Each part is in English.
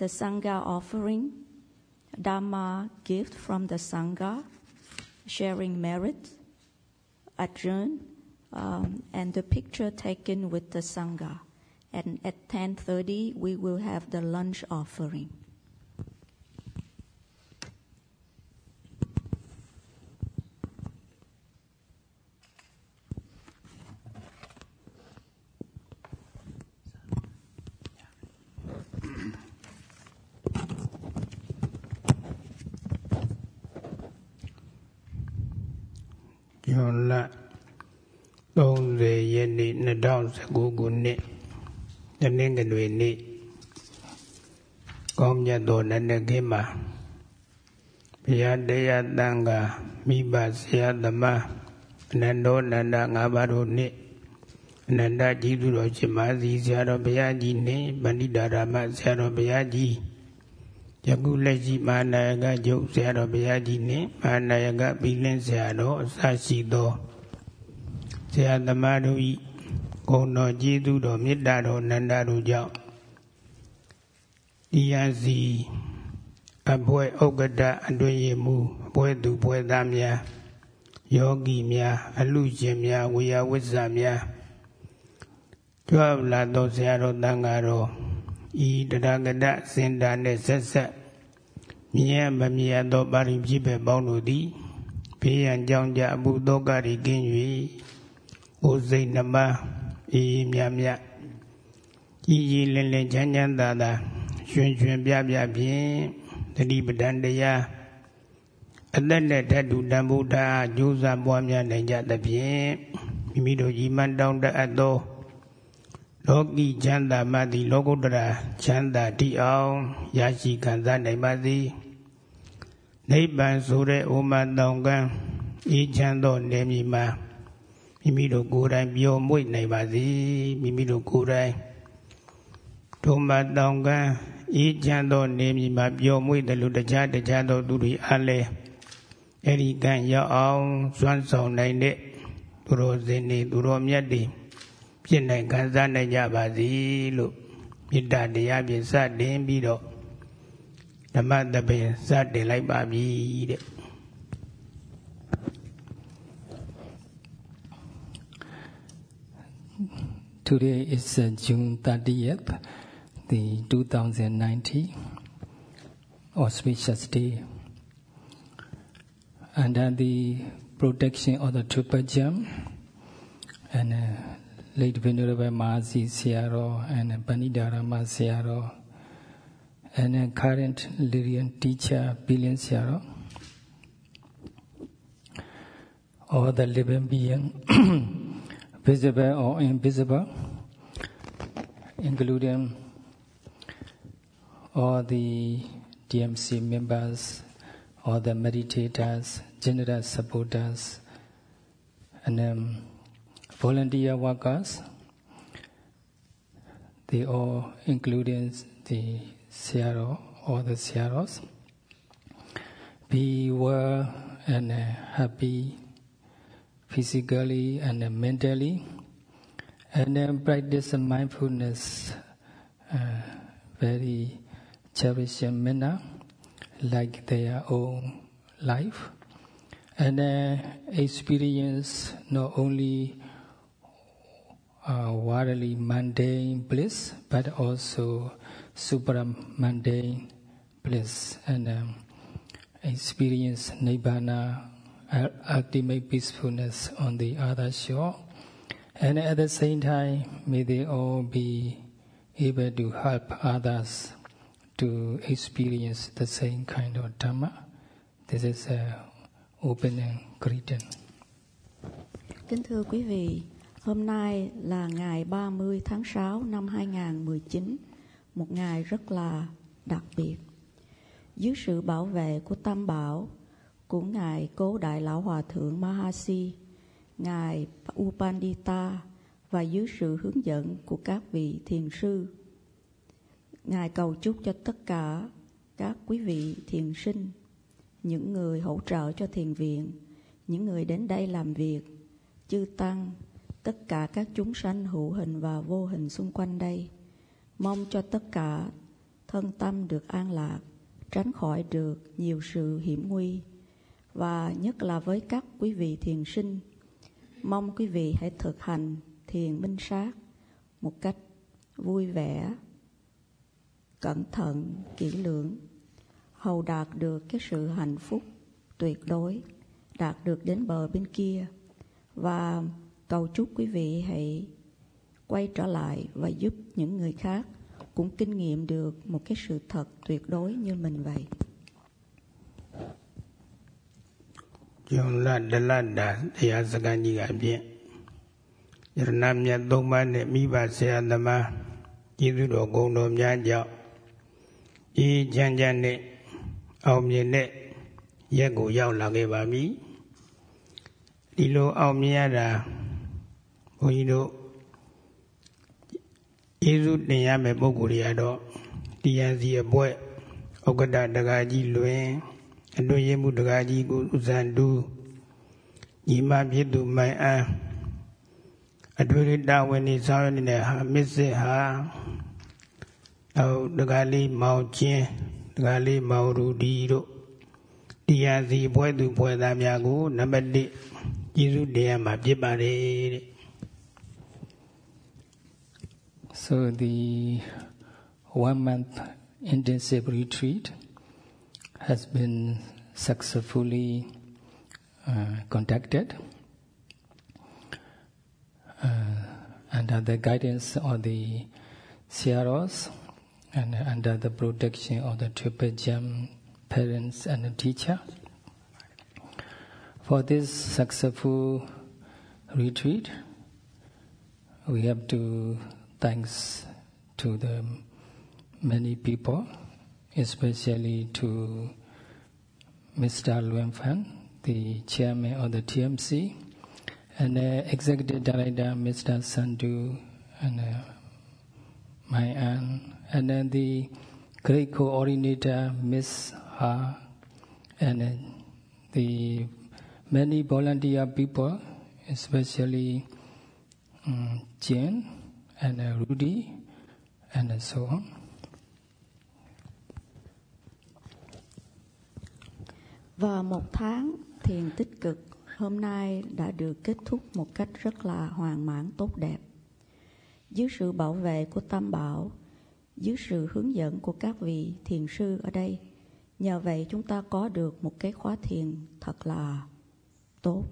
the Sangha offering, Dharma gift from the Sangha, sharing merit, adjourn, um, and the picture taken with the Sangha. And at 10.30, we will have the lunch offering. တနင်္ဂနွေနေ့ကောင်းမြတ်သောနန္ဒကိမှာဘုရားတရားတန်ခါမိဘဆရာသမားအနန္တောနန္ဒငါးပါးတို့နှင့်အနန္တကြီးသူတော်ရှင်မာသီဆရာတော်ဘုရားကြီးနှင့်ဗန္ဓိတာရမဆရာတော်ဘုရားကြီးယခုလက်ရှိမဟာနာယကကျုပ်ဆရာတော်ဘုရားကြီးနှင့်မဟာနာယကဘီလင်းဆရာတော်အစရှိသောဆရာသမားတို့၏ ဂုဏ်တော်ကျေးဇူးတော်မေတ္တာတော်နန္ဒတို့ကြောင့်တရားစီအဘွဲဥက္ကဋအတွင်ရမူဘွဲသူဘွဲသားများယောဂီများအလူရှင်များဝေယဝိဇ္ဇများကြွလာသောဆရာတော်တန်ဃာတော်ဤတရားကတစင်တာနှင့်ဆက်ဆက်မြင်မမြင်သောပါရိဖြစ်ပဲပေါင်းတို့သည်ဘေးရန်ကြောင့်ကြအမှုသောကရိကင်း၍ကိုယ်စိတ်နှမ အေးမြမြကြည်ကြည်လင်လင်ချမ်းချမ်းသာသာရွှင်ရွှင်ပြပြဖြင့်တတိပဒံတရားအသက်နဲ့ဓာတုတံဗုဒ္ဓကျိုးစားပွားများနိုင်ကြသဖြင့်မိမိတို့ကြီးမှန်တောင်းတတ်သောလောကီချမ်းသာမှသည်လောကုတ္တရာချမ်းသာတည်အောင်ရရှိခံစားနိုင်ပါသည်နိဗ္ဗာန်ဆိုတဲ့ဩမတောင်ကံအေးချမ်းသောနေမည်မှာ မိမိတို့ကိုယ်တိုင်ပျော်မွေ့နိုင်ပါစေမိမိတို့ကိုယ်တိုင်ဒုမတောင်ကံအေးချမ်းသောနေမည်မှာပျော်မွေ့တယ်လို့တရားတရားသောသူတွေအားလဲအဲ့ဒီကံရောက်အောင်စွမ်းဆောင်နိုင်တဲ့သူတော်စင်တွေသူတော်မြတ်တွေဖြစ်နိုင်ခံစားနိုင်ကြပါစေလို့မေတ္တာတရားဖြင့်စတင်ပြီးတော့ဓမ္မတပင်စတင်လိုက်ပါပြီတဲ့ Today is uh, June 30th, the 2019 auspicious day. Under the protection of the Triple Gem and uh, late Venerable Mahasi Sayadaw and Panditarama Sayadaw and uh, current Lyrian teacher Bilin Sayadaw, all the living being, visible or invisible, including all the DMC members, all the meditators, general supporters, and um, volunteer workers. They all, including the CRO, all the CROs, be well and uh, happy physically and mentally, and then practice mindfulness uh, very cherishing manner, like their own life, and uh, experience not only uh, worldly mundane bliss, but also super mundane bliss, and um, experience nibbana ultimate peacefulness on the other shore. And at the same time, may they all be able to help others to experience the same kind of Dhamma. This is an opening greeting. Kính thưa quý vị, hôm nay là ngày 30 tháng 6 năm 2019, một ngày rất là đặc biệt. Dưới sự bảo vệ của Tam Bảo, của Ngài Cố Đại Lão Hòa Thượng Mahasi, Ngài Upandita và dưới sự hướng dẫn của các vị thiền sư. Ngài cầu chúc cho tất cả các quý vị thiền sinh, những người hỗ trợ cho thiền viện, những người đến đây làm việc, chư tăng, tất cả các chúng sanh hữu hình và vô hình xung quanh đây. Mong cho tất cả thân tâm được an lạc, tránh khỏi được nhiều sự hiểm nguy và nhất là với các quý vị thiền sinh. Mong quý vị hãy thực hành thiền minh sát một cách vui vẻ, cẩn thận, kỹ lưỡng, hầu đạt được cái sự hạnh phúc tuyệt đối, đạt được đến bờ bên kia và cầu chúc quý vị hãy quay trở lại và giúp những người khác cũng kinh nghiệm được một cái sự thật tuyệt đối như mình vậy. ယုံလဒလတာတရားစကန်ကြီးကအပြင်ယရဏမြတ်သုံးပါးနဲ့မိဘဆရာသမားကျေးဇူးတော်ဂုဏ်တော်များကြောင့်ဤချမ်းချမ်းနဲ့အောင်မြင်တဲ့ရက်ကိုရောက်လာခဲ့ပါပြီဒီလိုအောင်မြင်ရတာဘုန်းကြီးတို့ယေရှုတင်ရမယ့်ပုဂ္ဂိုလ်တွေကတော့တရားစီအပွဲဩကတတက္ကကြီးလွင် အတွင်းရမှုတကားကြီးကိုဥဇန်တူညီမဖြစ်သူမိုင်အန်းအတွေ့အတာဝန်နေဆောင်ရနေတဲ့ဟာမစ္စစ်ဟာနောက်တကားလေးမောင်ချင်းတကားလေးမောင်ရူဒီတို့တရားစီဘွဲသူဘွဲသားများကိုနံပါတ်1ကျေးဇူးတရားမှာဖြစ်ပါတယ်တဲ့ So the one month intensive retreat has been successfully uh, conducted uh, under the guidance of the CROs and under the protection of the Triple Gem parents and the teacher. For this successful retreat, we have to thanks to the many people especially to Mr. Luan Fan, the chairman of the TMC, and the executive director, Mr. Sandu, and uh, Mai Anh, and then the great coordinator, Miss Ha, and uh, the many volunteer people, especially um, Jane and uh, Rudy, and so on. Và một tháng thiền tích cực hôm nay đã được kết thúc một cách rất là hoàn mãn tốt đẹp. Dưới sự bảo vệ của Tam Bảo, dưới sự hướng dẫn của các vị thiền sư ở đây, nhờ vậy chúng ta có được một cái khóa thiền thật là tốt.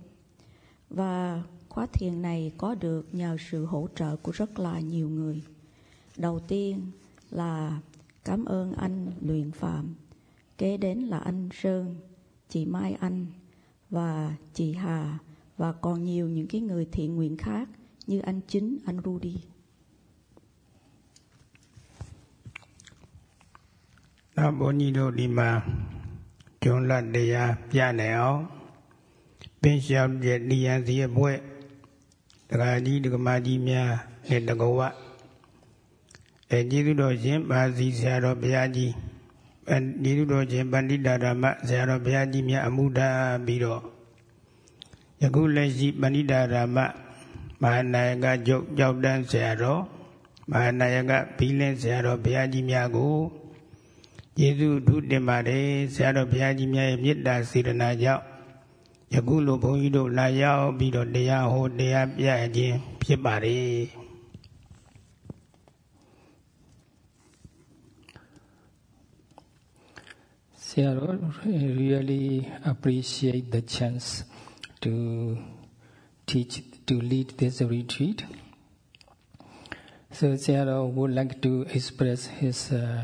Và khóa thiền này có được nhờ sự hỗ trợ của rất là nhiều người. Đầu tiên là cảm ơn anh Luyện Phạm, kế đến là anh Sơn, chị Mai Anh và chị Hà và còn nhiều những cái người thiện nguyện khác như anh Chính, anh Rudy. Đó, bốn nhi đô đi mà. Chúng là đề ra à, ra này áo bên sau để đi à, ra thì bụi. Ra đi được mà đi mía để được gọi em chỉ được rồi xem bà gì sao đó bây giờ ဘုရားကြီးဒီလူတော်ချင်းပန္တိတာဓမ္မဆရာတော်ဘုရားကြီးများအမှုထားပြီးတော့ယခုလက်ရှိပန္တိတာဓမ္မမဟာနာယကကျုပ်ကြောက်တန်းဆရာတော်မဟာနာယကဘီလင်းဆရာတော်ဘုရားကြီးများကိုယေရှုထုတင်ပါတယ်ဆရာတော်ဘုရားကြီးများရဲ့မေတ္တာစေတနာကြောင့်ယခုလိုဘုန်းကြီးတို့လာရောက်ပြီးတော့တရားဟောတရားပြခြင်းဖြစ်ပါတယ် Sayadaw really appreciate the chance to teach, to lead this retreat. So Sayadaw would like to express his uh,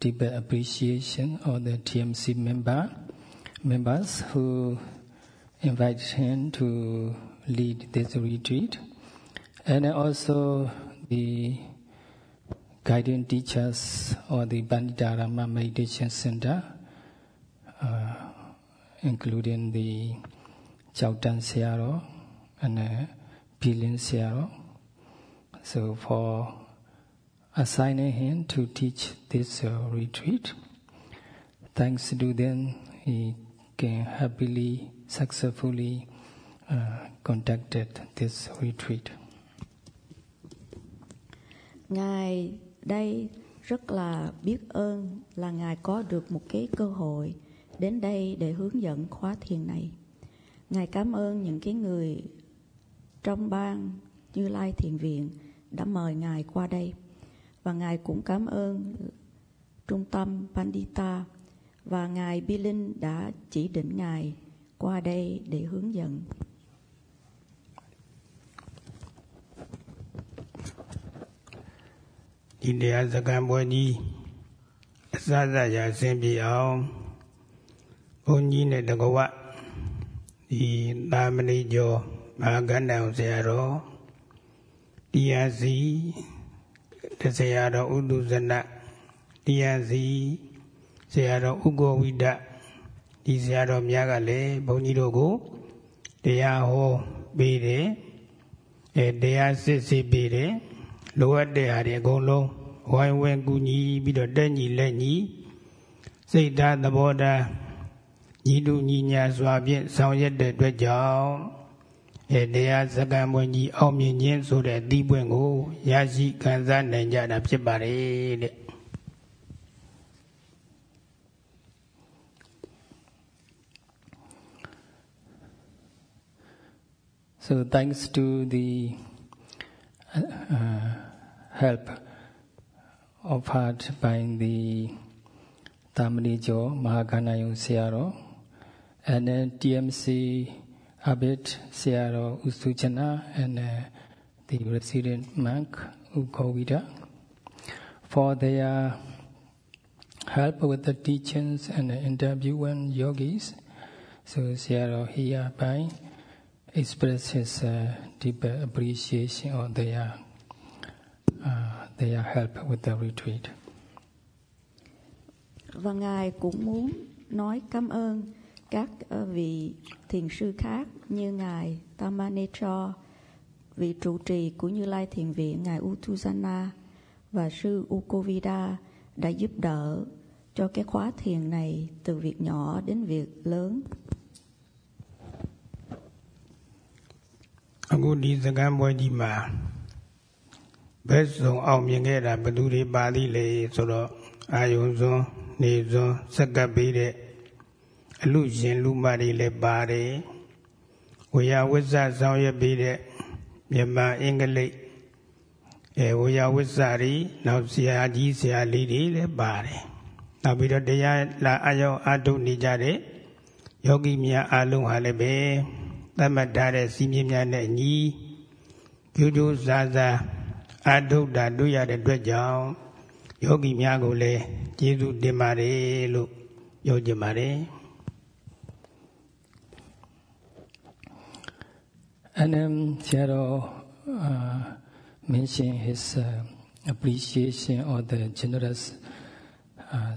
deep appreciation of the TMC member members who invited him to lead this retreat, and also the guiding teachers or the Panditarama Meditation Center, uh, including the Chautan Sayadaw and uh, Sayadaw. So for assigning him to teach this uh, retreat, thanks to them, he can happily, successfully uh, conducted this retreat. Ngài đây rất là biết ơn là ngài có được một cái cơ hội đến đây để hướng dẫn khóa thiền này. Ngài cảm ơn những cái người trong ban như lai thiền viện đã mời ngài qua đây. Và ngài cũng cảm ơn trung tâm pandita và ngài bilin đã chỉ định ngài qua đây để hướng dẫn. ဒီတရားစကံပွဲကြီးအစစရာဆင်ပြေအောင်ဘုန်းကြီးနဲ့တကဝဒီသာမဏေကျော်မဟာကန္တံဆရာတော်တရားစီတဆရာတော်ဥဒုဇနတရားစီဆရာတော်ဥကောဝိဒဒီဆရာတော်များကလည်းဘုန်းကြီးတို့ကိုတရားဟောပေးတယ်အဲတရားစစ်စစ်ပေးတယ် လိုအပ်တဲ့ဟာတွေအကုန်လုံးဝိုင်းဝန်းကူညီပြီးတော့တက်ညီလက်ညီစိတ်ဓာတ်သဘောထားညီတူညီညာစွာဖြင့်ဆောင်ရွက်တဲ့အတွက်ကြောင့်အဲတရားစကံပွင့်ကြီးအောင်မြင်ခြင်းဆိုတဲ့အသီးပွင့်ကိုရရှိခံစားနိုင်ကြတာဖြစ်ပါတယ်တဲ့ So thanks to the uh, help offered by the Tamanijo Mahaganayon Sayadaw and then TMC Abid Sayadaw Usujana and uh, the resident monk Ukovida for their help with the teachings and interviewing yogis. So Sayadaw hereby express his uh, deep appreciation of their uh, their help with the retreat. Và ngài cũng muốn nói cảm ơn các uh, vị thiền sư khác như ngài Tamanecho, vị trụ trì của Như Lai Thiền viện ngài Uthusana và sư Ukovida đã giúp đỡ cho cái khóa thiền này từ việc nhỏ đến việc lớn. အခုဒီစကံပွဲကြီးမှာ ဘယ်စုံအောင်မြင်ခဲ့တာဘယ်သူတွေပါသီးလဲဆိုတော့အာယုံစွန်းနေစွန်းစက်ကပ်ပေးတဲ့အလူရှင်လူမတွေလည်းပါတယ်ဝေယဝိဇ္ဇဆောင်ရွက်ပေးတဲ့မြန်မာအင်္ဂလိပ်အဲဝေယဝိဇ္ဇတွေနောက်ဆရာကြီးဆရာလေးတွေလည်းပါတယ်နောက်ပြီးတော့တရားလာအယောအထုနေကြတဲ့ယောဂီများအလုံးဟာလည်းပဲသတ်မှတ်ထားတဲ့စီမင်းများနဲ့ညီကျူးကျူးစားစား အာထုတာတွေ့ရတဲ့အတွက်ကြောင့်ယောဂီများကိုလည်းကျေးဇူးတင်ပါတယ်လို့ပြောကြပါတယ် And um, Searo uh, mentioned his uh, appreciation of the generous uh,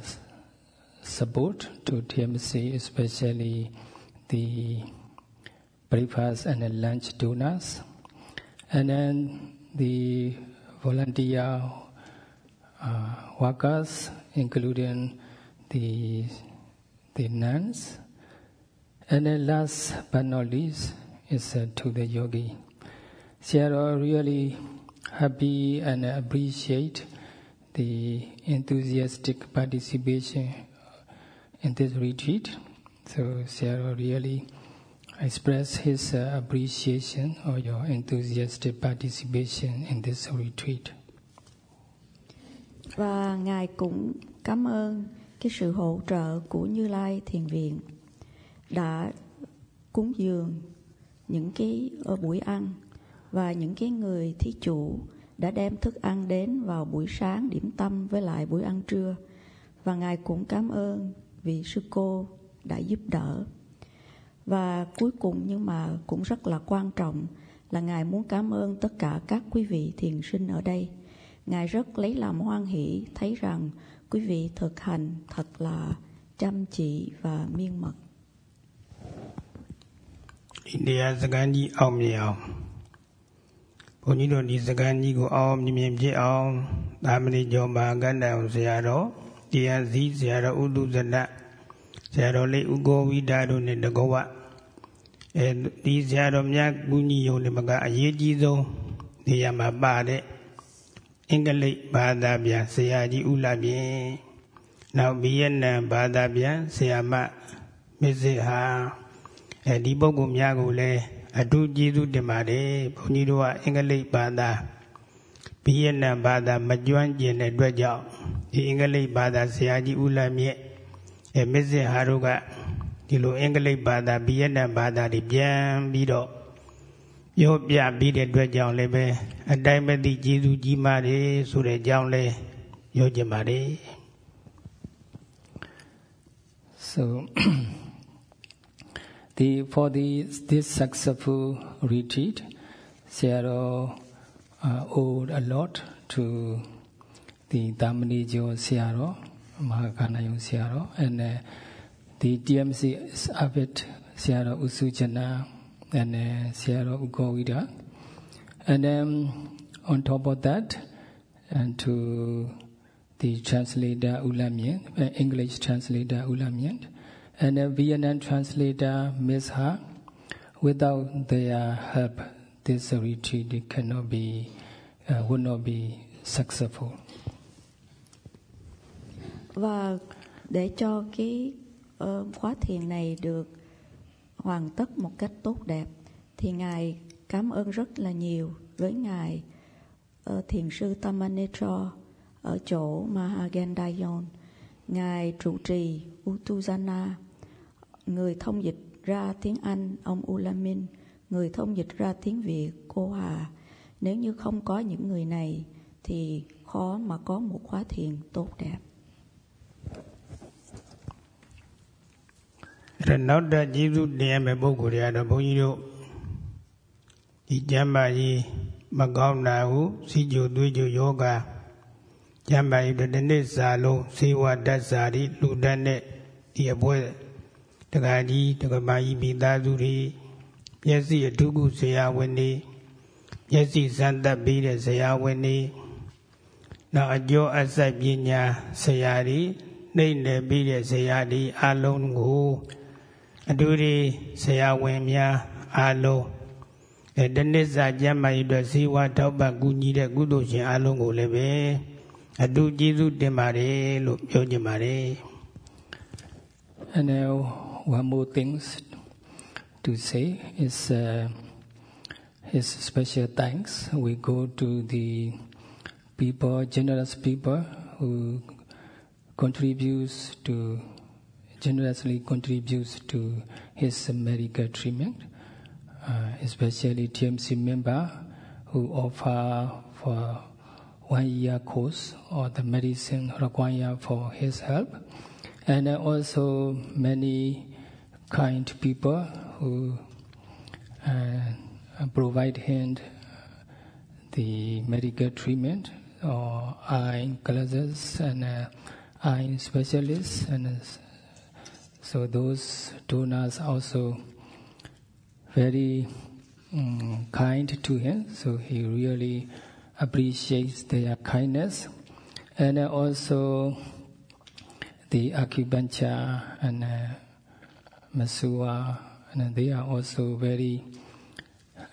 support to TMC, especially the breakfast and the lunch donors, and then the volunteer uh, workers, including the the nuns, and then last but not least is uh, to the yogi. Sayadaw really happy and appreciate the enthusiastic participation in this retreat. So Sayadaw really express his uh, appreciation or your enthusiastic participation in this retreat. Và Ngài cũng cảm ơn cái sự hỗ trợ của Như Lai Thiền Viện đã cúng dường những cái ở buổi ăn và những cái người thí chủ đã đem thức ăn đến vào buổi sáng điểm tâm với lại buổi ăn trưa và ngài cũng cảm ơn vị sư cô đã giúp đỡ và cuối cùng nhưng mà cũng rất là quan trọng là Ngài muốn cảm ơn tất cả các quý vị thiền sinh ở đây. Ngài rất lấy làm hoan hỷ thấy rằng quý vị thực hành thật là chăm chỉ và miên mật. ဒီတရားစကန်ကြီးအောင်မြင်အောင်ဘုန်းကြီးတို့ဒီစကန်ကြီးကိုအောင်မြင်မြင်ဖြစ်အောင်သာမဏေကျော်မဟာကန္တံဆရာတော်တရားစည်းဆရာတော်ဥဒုဇန ဆရာတော်လေးဥကောဝိဒါတို့နဲ့တကောဝအဲဒီဆရာတော်များကူညီုံနဲ့မကအရေးကြီးဆုံးနေရာမှာပါတဲ့အင်္ဂလိပ်ဘာသာပြန်ဆရာကြီးဦးလာမြင့်နောက်ဗီယက်နမ်ဘာသာပြန်ဆရာမမစ်စစ်ဟာအဲဒီပုဂ္ဂိုလ်များကိုလည်းအထူးကျေးဇူးတင်ပါတယ်ဘုန်းကြီးတို့ကအင်္ဂလိပ်ဘာသာဗီယက်နမ်ဘာသာမကျွမ်းကျင်တဲ့အတွက်ကြောင့်ဒီအင်္ဂလိပ်ဘာသာဆရာကြီးဦးလာမြင့် အဲမစ်စစ်ဟာတို့ကဒီလိုအင်္ဂလိပ်ဘာသာဗီယက်နမ်ဘာသာတွေပြန်ပြီးတော့ပြောပြပြီးတဲ့အတွက်ကြောင့်လည်းပဲအတိုင်းမသိကျေးဇူးကြီးမားတယ်ဆိုတဲ့အကြောင်းလဲပြောချင်ပါတယ် so the for the this successful retreat Sayadaw uh, owed a lot to the Damani Jo Sayadaw Mahakanayon Sayadaw and uh, the DMC Abbot Sayadaw Usujana and uh, Ukovida. And then on top of that, and to the translator Ulamien, uh, English translator Ulamien, and a Vietnam translator Ms. Ha. Without their help, this retreat cannot be, uh, would not be successful. Và để cho cái uh, khóa thiền này được hoàn tất một cách tốt đẹp thì ngài cảm ơn rất là nhiều với ngài uh, thiền sư Tamanetra ở chỗ Mahagendayon ngài trụ trì Utujana người thông dịch ra tiếng Anh ông Ulamin người thông dịch ra tiếng Việt cô Hà. Nếu như không có những người này thì khó mà có một khóa thiền tốt đẹp. အဲ့တော့နောက်တဲ့ကျေးဇူးတင်ရမယ့်ပုဂ္ဂိုလ်တွေကတော့ဘုန်းကြီးတို့ဒီကျမ်းမာရေးမကောင်းတာဟုစီကြိုသွေးကြိုယောဂကျမ်းမာရေးတစ်နေ့စာလုံးစေဝတ္တစာရီလူတတ်တဲ့ဒီအပွဲတက္ကကြီးတက္ကမကြီးမိသားစုတွေမျက်စိအထုကုဆရာဝန်တွေမျက်စိစမ်းသပ်ပြီးတဲ့ဆရာဝန်တွေနောက်အကျော်အစိုက်ပညာဆရာတွေနှိမ့်နယ်ပြီးတဲ့ဆရာတွေအလုံးကို အတူတူဆရာဝန်များအားလုံးအဲတနစ်စာကျမ်းမာရေးအတွက်ဇီဝထောက်ပံ့ကူညီတဲ့ကုသိုလ်ရှင်အားလုံးကိုလည်းပဲအတူကျေးဇူးတင်ပါတယ်လို့ပြောချင်ပါတယ် And now one more things to say is uh, his special thanks. We go to the people, generous people who contributes to generously contributes to his medical treatment, uh, especially TMC member who offer for one year course or the medicine required for his help, and also many kind people who uh, provide him the medical treatment or eye glasses and uh, eye specialists and so those donors also very um, kind to him. So he really appreciates their kindness, and also the acupuncture and uh, Masua, and they are also very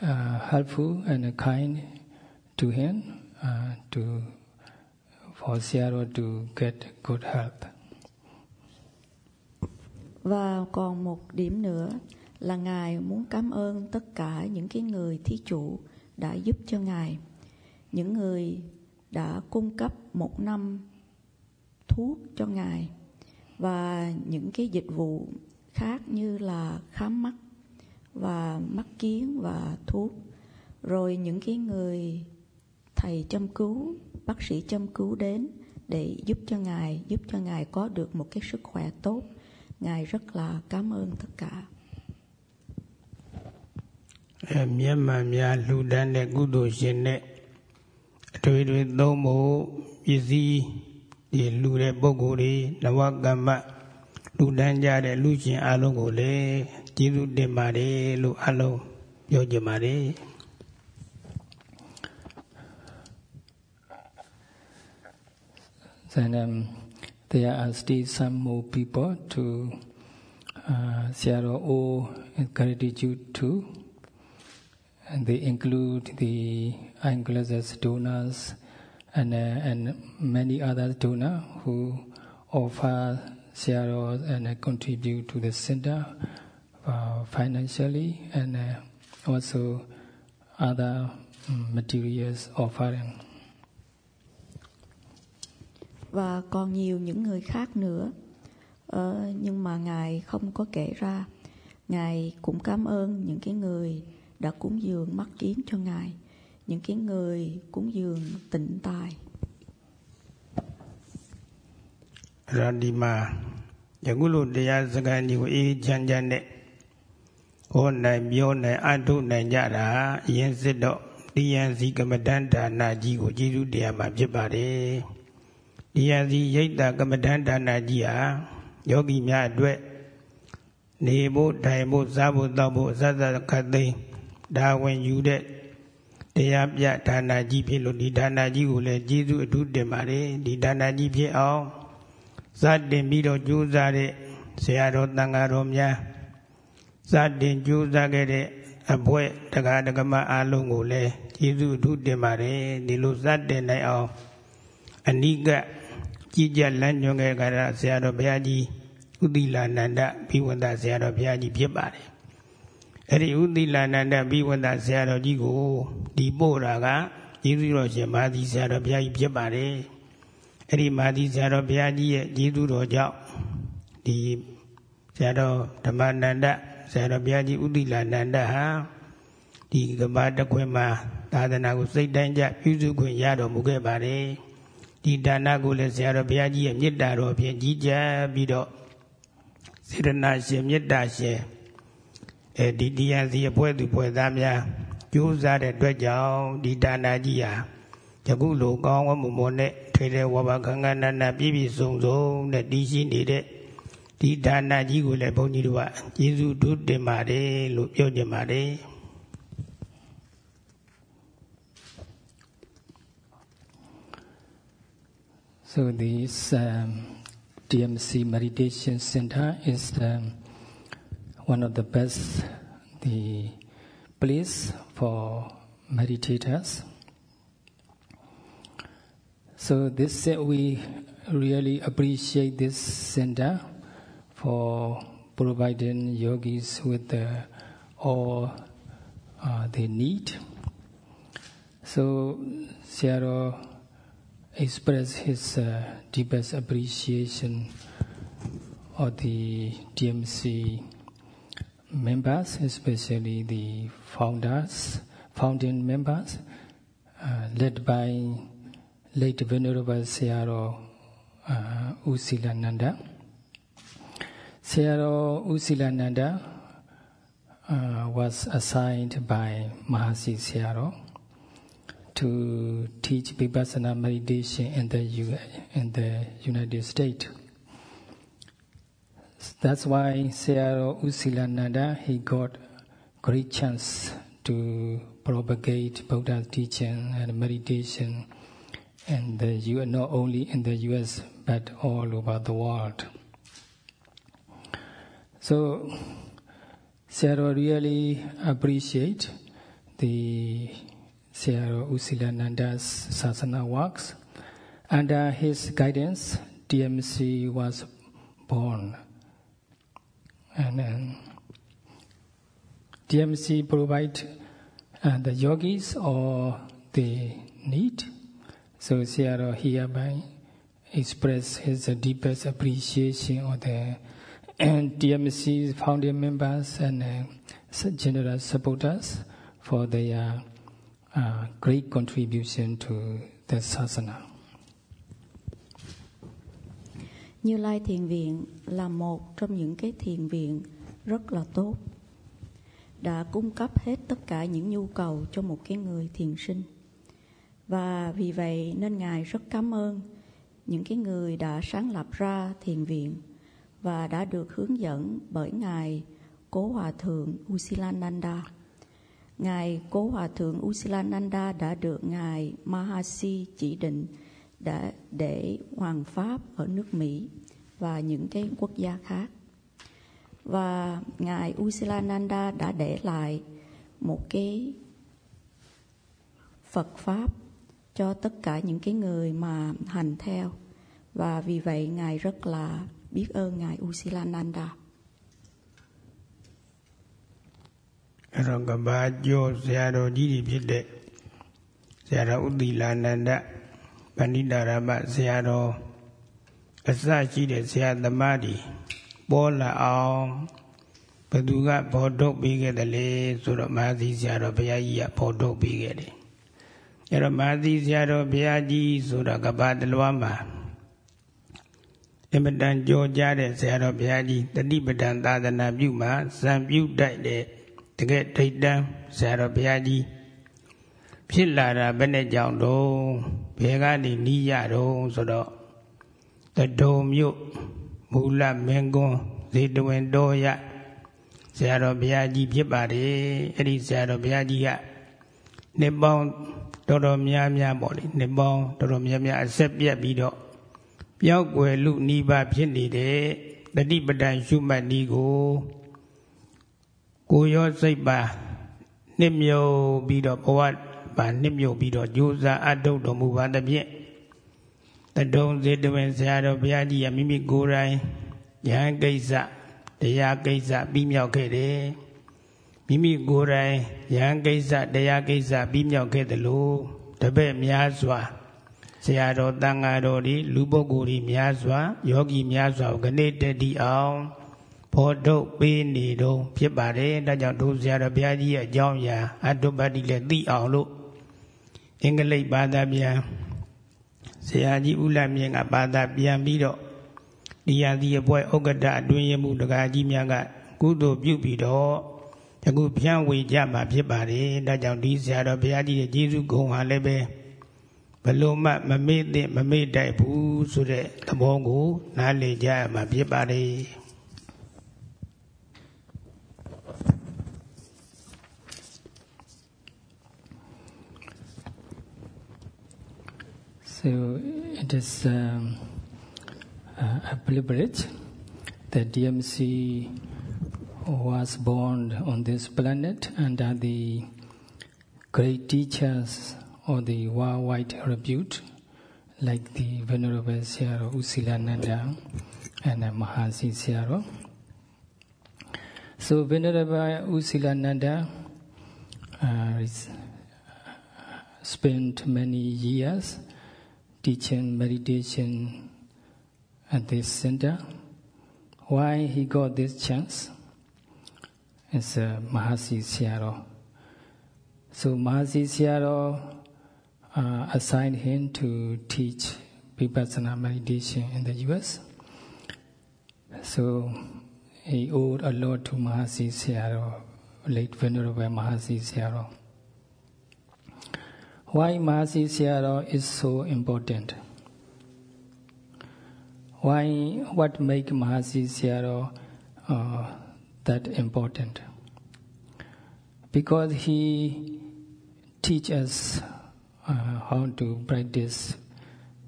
uh, helpful and kind to him uh, to for Sayadaw to get good health. Và còn một điểm nữa là Ngài muốn cảm ơn tất cả những cái người thí chủ đã giúp cho Ngài. Những người đã cung cấp một năm thuốc cho Ngài và những cái dịch vụ khác như là khám mắt và mắt kiến và thuốc. Rồi những cái người thầy chăm cứu, bác sĩ chăm cứu đến để giúp cho Ngài, giúp cho Ngài có được một cái sức khỏe tốt ngài rất là cảm ơn tất cả အဲမျက်မှန်များလှူဒန်းတဲ့ကုသိုလ်ရှင်နဲ့အထွေထွေသုံးဖို့ပစ္စည်းဒီလှူတဲ့ပုဂ္ဂိုလ်တွေနဝကမ္မလှူဒန်းကြတဲ့လူရှင်အလုံးကိုလည်းကျေးဇူးတင်ပါတယ်လို့အလုံးပြောကြပါတယ် Then um, there are still some more people to uh, share all gratitude to. And they include the Anglos donors and, uh, and many other donors who offer share and uh, contribute to the center uh, financially and uh, also other um, materials offering. Và còn nhiều những người khác nữa, ờ, nhưng mà ngài không có kể ra. Ngài cũng cảm ơn những cái người đã cúng dường mắt kiến cho ngài, những cái người cúng dường tịnh tài. အဲ့တော့ဒီမှာယခုလိုတရားစကားတွေကိုအေးချမ်းချမ်းနဲ့ဟောနိုင်ပြောနိုင်အထုနိုင်ကြတာအရင်စစ်တော့တရားစီကမ္မဋ္ဌာန်းဒါနကြီးကိုကျေးဇူးတရားမှာဖြစ်ပါတယ် တရားစီရိတ်တာကမ္မဋ္ဌာန်းဒါနကြီးဟာယောဂီများအတွက်နေဖို့ထိုင်ဖို့စားဖို့တောက်ဖို့အစစခတ်သိမ်းဒါဝင်ယူတဲ့တရားပြဒါနကြီးဖြစ်လို့ဒီဒါနကြီးကိုလည်းကျေးဇူးအထူးတင်ပါတယ်ဒီဒါနကြီးဖြစ်အောင်စတင်ပြီးတော့ကြိုးစားတဲ့ဆရာတော်တန်ဃာတော်များစတင်ကြိုးစားခဲ့တဲ့အဘွဲ့တက္ကဒကမအားလုံးကိုလည်းကျေးဇူးအထူးတင်ပါတယ်ဒီလိုစတင်နိုင်အောင်အနိက ကြည်ကြလမ်းညွှန်ခဲ့ကြတာဆရာတော်ဘုရားကြီးဥတိလာနန္ဒဘိဝန္တဆရာတော်ဘုရားကြီးဖြစ်ပါတယ်အဲ့ဒီဥတိလာနန္ဒဘိဝန္တဆရာတော်ကြီးကိုဒီပို့တာကကျေးဇူးတော်ရှင်မာသီဆရာတော်ဘုရားကြီးဖြစ်ပါတယ်အဲ့ဒီမာသီဆရာတော်ဘုရားကြီးရဲ့ကျေးဇူးတော်ကြောင့်ဒီဆရာတော်ဓမ္မနန္ဒဆရာတော်ဘုရားကြီးဥတိလာနန္ဒဟာဒီကမ္ဘာတခွင်မှာသာသနာကိုစိတ်တိုင်းကြပြုစုခွင့်ရတော်မူခဲ့ပါတယ် ဒီဒါနကိုလည်းဆရာတော်ဘုရားကြီးရဲ့မေတ္တာတော်ဖြင့်ကြီးကြပ်ပြီးတော့စေတနာရှင်မေတ္တာရှင်အဲဒီတရားစီအဖွဲ့သူဖွဲ့သားများကြိုးစားတဲ့အတွက်ကြောင့်ဒီဒါနကြီးဟာယခုလိုကောင်းဝမှုမွန်တဲ့ထေရဝဘခန္ကနန္ဒပြည့်ပြည့်စုံစုံနဲ့တည်ရှိနေတဲ့ဒီဒါနကြီးကိုလည်းဘုန်းကြီးတို့ကကျေးဇူးတုတင်ပါတယ်လို့ပြောကြပါတယ် So this um, DMC meditation center is um, one of the best the place for meditators. So this uh, we really appreciate this center for providing yogis with uh, all uh, they need. So Sayadaw express his uh, deepest appreciation of the DMC members, especially the founders, founding members, uh, led by late Venerable Sayadaw uh, Usilananda. Sayadaw Usilananda uh, was assigned by Mahasi Sayadaw to teach vipassana meditation in the U- in the United States. That's why Sayadaw Usilananda he got great chance to propagate Buddha's teaching and meditation in the U- not only in the U.S. but all over the world. So Sayadaw really appreciate the Sayadaw Usilananda's Sasana works. Under his guidance, DMC was born. And then DMC provide uh, the yogis or the need. So Sayadaw hereby express his deepest appreciation of the DMC's founding members and uh, general supporters for their uh, great contribution to the sasana. Như Lai Thiền Viện là một trong những cái thiền viện rất là tốt. Đã cung cấp hết tất cả những nhu cầu cho một cái người thiền sinh. Và vì vậy nên Ngài rất cảm ơn những cái người đã sáng lập ra thiền viện và đã được hướng dẫn bởi Ngài Cố Hòa Thượng Usilananda. Ngài Cố Hòa Thượng Usilananda đã được Ngài Mahasi chỉ định đã để hoàng pháp ở nước Mỹ và những cái quốc gia khác. Và Ngài Usilananda đã để lại một cái Phật Pháp cho tất cả những cái người mà hành theo và vì vậy ngài rất là biết ơn ngài Usilananda. အဲ့တော့ကဘာကျော်ဆရာတော်ကြီးတွေဖြစ်တဲ့ဆရာတော်ဥတီလာနန္ဒဗန္ဒီတာရမဆရာတော်အစရှိတဲ့ဆရာသမားတွေပေါ်လာအောင်ဘသူကဘောထုတ်ပေးခဲ့တယ်လေဆိုတော့မဟာသီဆရာတော်ဘုရားကြီးကဘောထုတ်ပေးခဲ့တယ်အဲ့တော့မဟာသီဆရာတော်ဘုရားကြီးဆိုတော့ကဘာတလွားမှာအမတန်ကြောကြားတဲ့ဆရာတော်ဘုရားကြီးတတိပဒံသာသနာပြုမှာဇံပြုတိုက်တဲ့ တကယ်ဒိဋ္ဌံဆရာတော်ဘုရားကြီးဖြစ်လာတာဘယ်နဲ့ကြောင့်တော့ဘယ်ကနေနီးရတော့ဆိုတော့တဒုံမြို့မူလမင်းကွန်းဇေတဝင်တော်ရဆရာတော်ဘုရားကြီးဖြစ်ပါတယ်အဲ့ဒီဆရာတော်ဘုရားကြီးကနှစ်ပေါင်းတော်တော်များများပေါ့လေနှစ်ပေါင်းတော်တော်များများအဆက်ပြက်ပြီးတော့ပျောက်ွယ်လူနိဗ္ဗာန်ဖြစ်နေတဲ့တတိပဒံရှုမှတ်နည်းကို ကိုရောစိတ်ပါနှစ်မြုပ်ပြီးတော့ဘဝပါနှစ်မြုပ်ပြီးတော့ကြိုးစားအထုတ်တော်မူပါသဖြင့်တတုံစေတဝင်ဆရာတော်ဘုရားကြီးကမိမိကိုယ်တိုင်ယဟန်ကိစ္စတရားကိစ္စပြီးမြောက်ခဲ့တယ်မိမိကိုယ်တိုင်ယဟန်ကိစ္စတရားကိစ္စပြီးမြောက်ခဲ့တယ်လို့တပည့်များစွာဆရာတော်တန်ဃာတော်ဒီလူပုဂ္ဂိုလ်ဒီများစွာယောဂီများစွာကိုခဏတည်းတည်အောင် ဖော်ထုတ်ပေးနေတော့ဖြစ်ပါတယ်ဒါကြောင့်ဒုစရတော်ဘုရားကြီးရဲ့အကြောင်းအရာအတုပ္ပတိလည်းသိအောင်လို့အင်္ဂလိပ်ဘာသာပြန်ဆရာကြီးဦးလမြင့်ကဘာသာပြန်ပြီးတော့ဒီယာတိအပွဲဥက္ကဋ္ဌအတွင်းရမှုတကာကြီးများကကုသိုလ်ပြုပြီးတော့အခုဖြန့်ဝေကြမှာဖြစ်ပါတယ်ဒါကြောင့်ဒီဆရာတော်ဘုရားကြီးရဲ့ကျေးဇူးဂုဏ်ဟာလည်းပဲဘလို့မှမမေ့သင့်မမေ့တိုက်ဘူးဆိုတဲ့သဘောကိုနားလည်ကြရမှာဖြစ်ပါတယ် So it is um, uh, a privilege that DMC was born on this planet under the great teachers of the worldwide repute, like the Venerable Sayadaw Usilananda and uh, Mahasi Sayadaw. So Venerable Usilananda uh, spent many years teaching meditation at this center. Why he got this chance is uh, Mahasi Sayadaw. So Mahasi Sayadaw uh, assigned him to teach Vipassana meditation in the US. So he owed a lot to Mahasi Sayadaw, late Venerable Mahasi Sayadaw. Why Mahasi Sayadaw is so important? Why, what make Mahasi Sayadaw uh, that important? Because he teach us uh, how to practice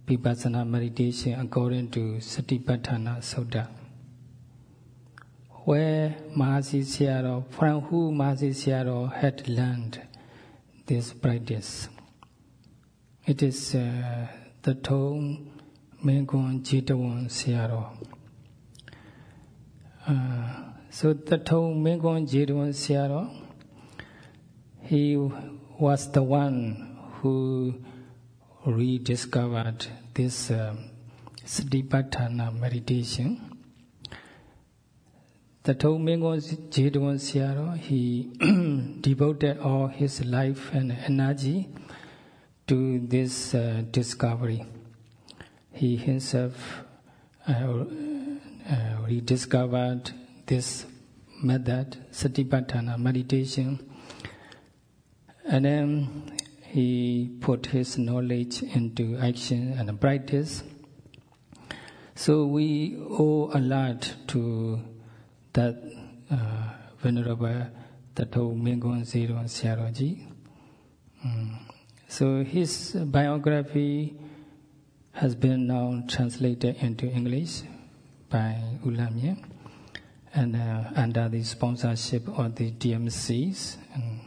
vipassana meditation according to Satipatthana Sutta. Where Mahasi Sayadaw, from who Mahasi Sayadaw had learned this practice. It is uh, the Tong Mingun Jitawan Sayadaw. Uh, so the Mingun Jitawan Sayadaw, he was the one who rediscovered this uh, meditation. The Tongmengon Jedwan Sayadaw, he devoted all his life and energy to this uh, discovery. He himself uh, uh, rediscovered this method, Satipatthana meditation, and then he put his knowledge into action and practice. So we owe a lot to that uh, Venerable Tato Mingun Zedon Siaroji. Mm. So his biography has been now translated into English by Ulamye and uh, under the sponsorship of the DMCs. And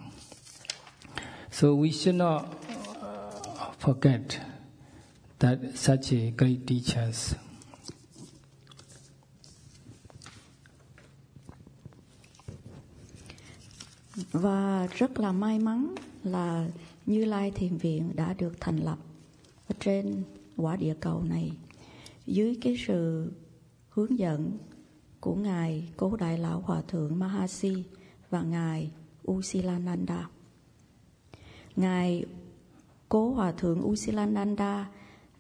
so we should not uh, forget that such a great teachers. Và rất là may mắn là Như Lai Thiền Viện đã được thành lập ở trên quả địa cầu này dưới cái sự hướng dẫn của Ngài Cố Đại Lão Hòa Thượng Mahasi và Ngài Usilananda. Ngài Cố Hòa Thượng Usilananda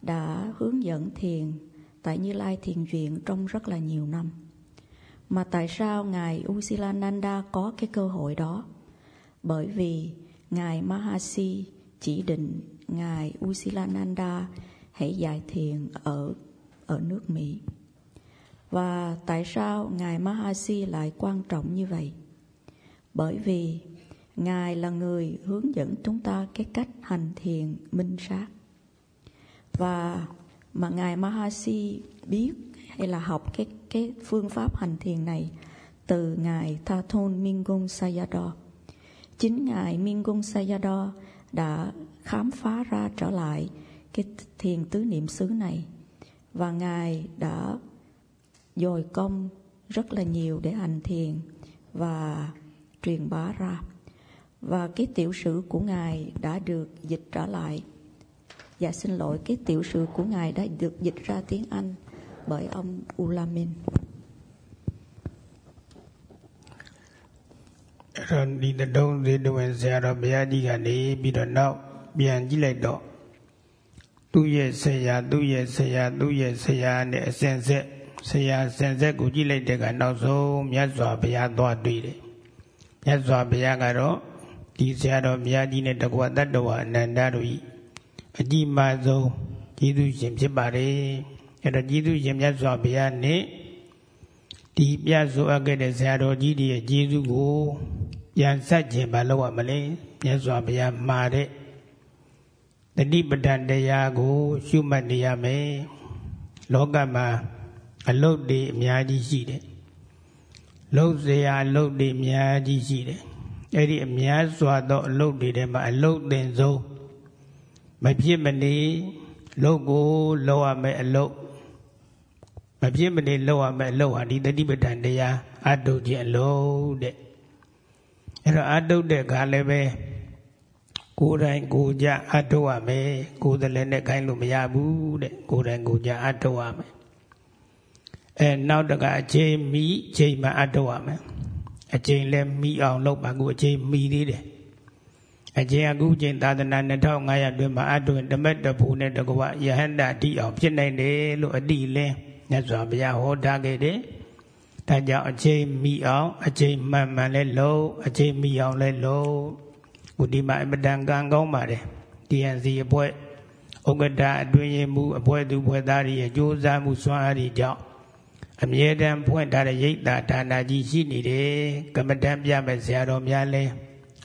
đã hướng dẫn thiền tại Như Lai Thiền Viện trong rất là nhiều năm. Mà tại sao Ngài Usilananda có cái cơ hội đó? Bởi vì Ngài Mahasi chỉ định Ngài Usilananda hãy dạy thiền ở ở nước Mỹ. Và tại sao Ngài Mahasi lại quan trọng như vậy? Bởi vì Ngài là người hướng dẫn chúng ta cái cách hành thiền minh sát. Và mà Ngài Mahasi biết hay là học cái cái phương pháp hành thiền này từ Ngài Thaton Mingon Sayadaw. Chính Ngài Mingung Sayadaw đã khám phá ra trở lại cái thiền tứ niệm xứ này. Và ngài đã dồi công rất là nhiều để hành thiền và truyền bá ra. Và cái tiểu sử của ngài đã được dịch trở lại. Dạ xin lỗi, cái tiểu sử của ngài đã được dịch ra tiếng anh bởi ông Ulamin. တော့ဒီတုံးသေးတဝင်ဆရာတော်ဘုရားကြီးကနေပြီးတော့နောက်ပြန်ကြည့်လိုက်တော့သူ့ရဲ့ဆရာသူ့ရဲ့ဆရာသူ့ရဲ့ဆရာနဲ့အစဉ်ဆက်ဆရာဆင်ဆက်ကိုကြည့်လိုက်တဲ့ကနောက်ဆုံးမြတ်စွာဘုရားသွားတွေ့တယ်မြတ်စွာဘုရားကတော့ဒီဆရာတော်ဘုရားကြီးနဲ့တကွာတတ္တဝအနန္တတို့ဤအကြည့်မှဆုံးကျေးဇူးရှင်ဖြစ်ပါတယ်အဲ့တော့ကျေးဇူးရှင်မြတ်စွာဘုရားနဲ့ဒီပြဆိုအပ်ခဲ့တဲ့ဆရာတော်ကြီးရဲ့ကျေးဇူးကို ပြန်ဆက်ခြင်းမလုပ်ရမလဲမြတ်စွာဘုရားမှာတဲ့တတိပဒံတရားကို ရှုမှတ်နေရမယ်လောကမှာအလုတ်တွေအများကြီးရှိတယ်လုတ်စရာအလုတ်တွေအများကြီးရှိတယ်အဲ့ဒီအများစွာသောအလုတ်တွေထဲမှာအလုတ်သင်ဆုံးမဖြစ်မနေလုတ်ကိုလောရမယ်အလုတ်မဖြစ်မနေလောရမယ်အလုတ်ဟာဒီတတိပဒံတရားအတုခြင်းအလုတ်တဲ့ အဲ့တော့အတုတဲ့ခါလည်းပဲကိုယ်တိုင်ကိုကြအထုတ်ရမယ်ကိုယ်တလည်းနဲ့ခိုင်းလို့မရဘူးတဲ့ကိုယ်တိုင်ကိုကြအထုတ်ရမယ်အဲနောက်တကအချိန်မီချိန်မှအထုတ်ရမယ်အချိန်လည်းမီအောင်လုပ်ပါကိုအချိန်မီသေးတယ်အချိန်အခုချိန်သာသနာ2500တွင်မှာအထုတ်ဓမ္မတဘူနဲ့တကွာယဟန္တာတိအောင်ဖြစ်နိုင်တယ်လို့အတိလင်းမြတ်စွာဘုရားဟောထားခဲ့တယ် ဒါကြောင့်အချိန်မီအောင်အချိန်မှန်မှန်လဲလုံးအချိန်မီအောင်လဲလုံးခုဒီမှာအမတန်ကံကောင်းပါတယ် DNC အဖွဲ့ဥက္ကဋ္ဌအတွင်းရင်မှုအဖွဲ့သူဖွဲ့သားတွေရဲ့ကြိုးစားမှုစွမ်းအားတွေကြောင့်အမြဲတမ်းဖွင့်ထားတဲ့ရိပ်သာဒါနာကြီးရှိနေတယ်ကမ္မတန်ပြမဲ့ဆရာတော်များလဲ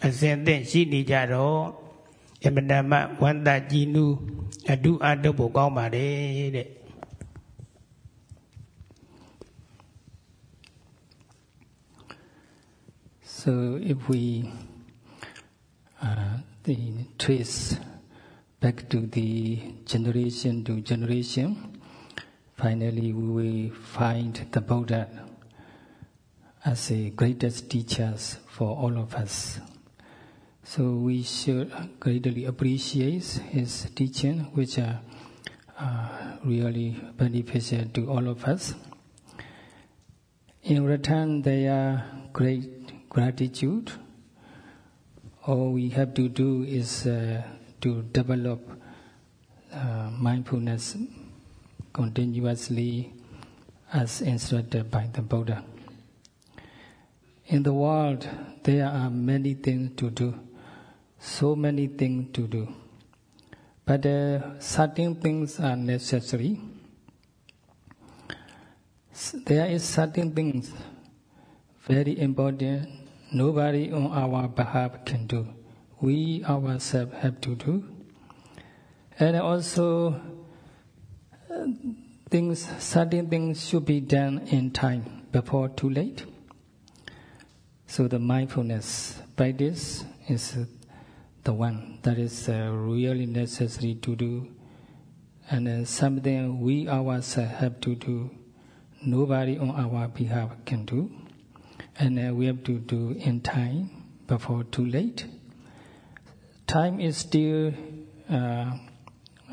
အစဉ်သင့်ရှိနေကြတော့အမတန်မှဝန္တာကြည်နူးအတုအတုပ်ဖို့ကောင်းပါတယ်တဲ့ So if we uh, the trace back to the generation to generation, finally we will find the Buddha as the greatest teachers for all of us. So we should greatly appreciate his teaching, which are uh, really beneficial to all of us. In return, they are great gratitude all we have to do is uh, to develop uh, mindfulness continuously as instructed by the Buddha. In the world, there are many things to do, so many things to do. But uh, certain things are necessary. There is certain things very important nobody on our behalf can do. We ourselves have to do. And also, things, certain things should be done in time before too late. So the mindfulness practice is the one that is uh, really necessary to do, and uh, something we ourselves have to do. Nobody on our behalf can do, and uh, we have to do in time before too late. Time is still uh,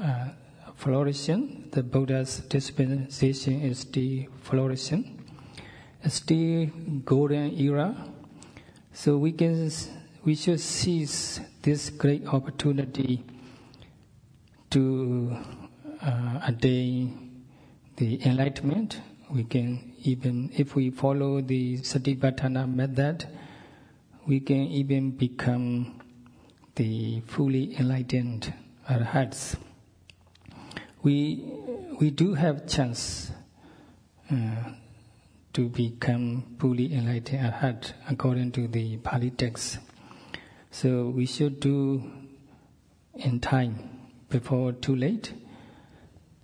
uh, flourishing. The Buddha's dispensation is still flourishing. It's still golden era. So we can we should seize this great opportunity to uh, attain the enlightenment. We can even, if we follow the Satipatthana method, we can even become the fully enlightened arhats. We we do have chance uh, to become fully enlightened arhat according to the Pali text. So we should do in time before too late.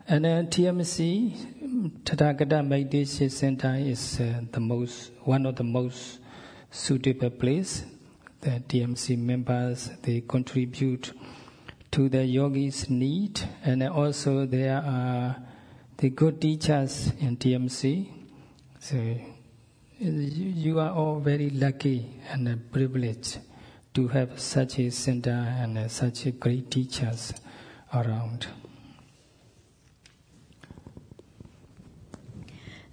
And then TMC, Tathagata Meditation Center, is uh, the most one of the most suitable place. The TMC members they contribute to the yogis' need, and also there are the good teachers in TMC. So you are all very lucky and privileged to have such a center and such a great teachers around.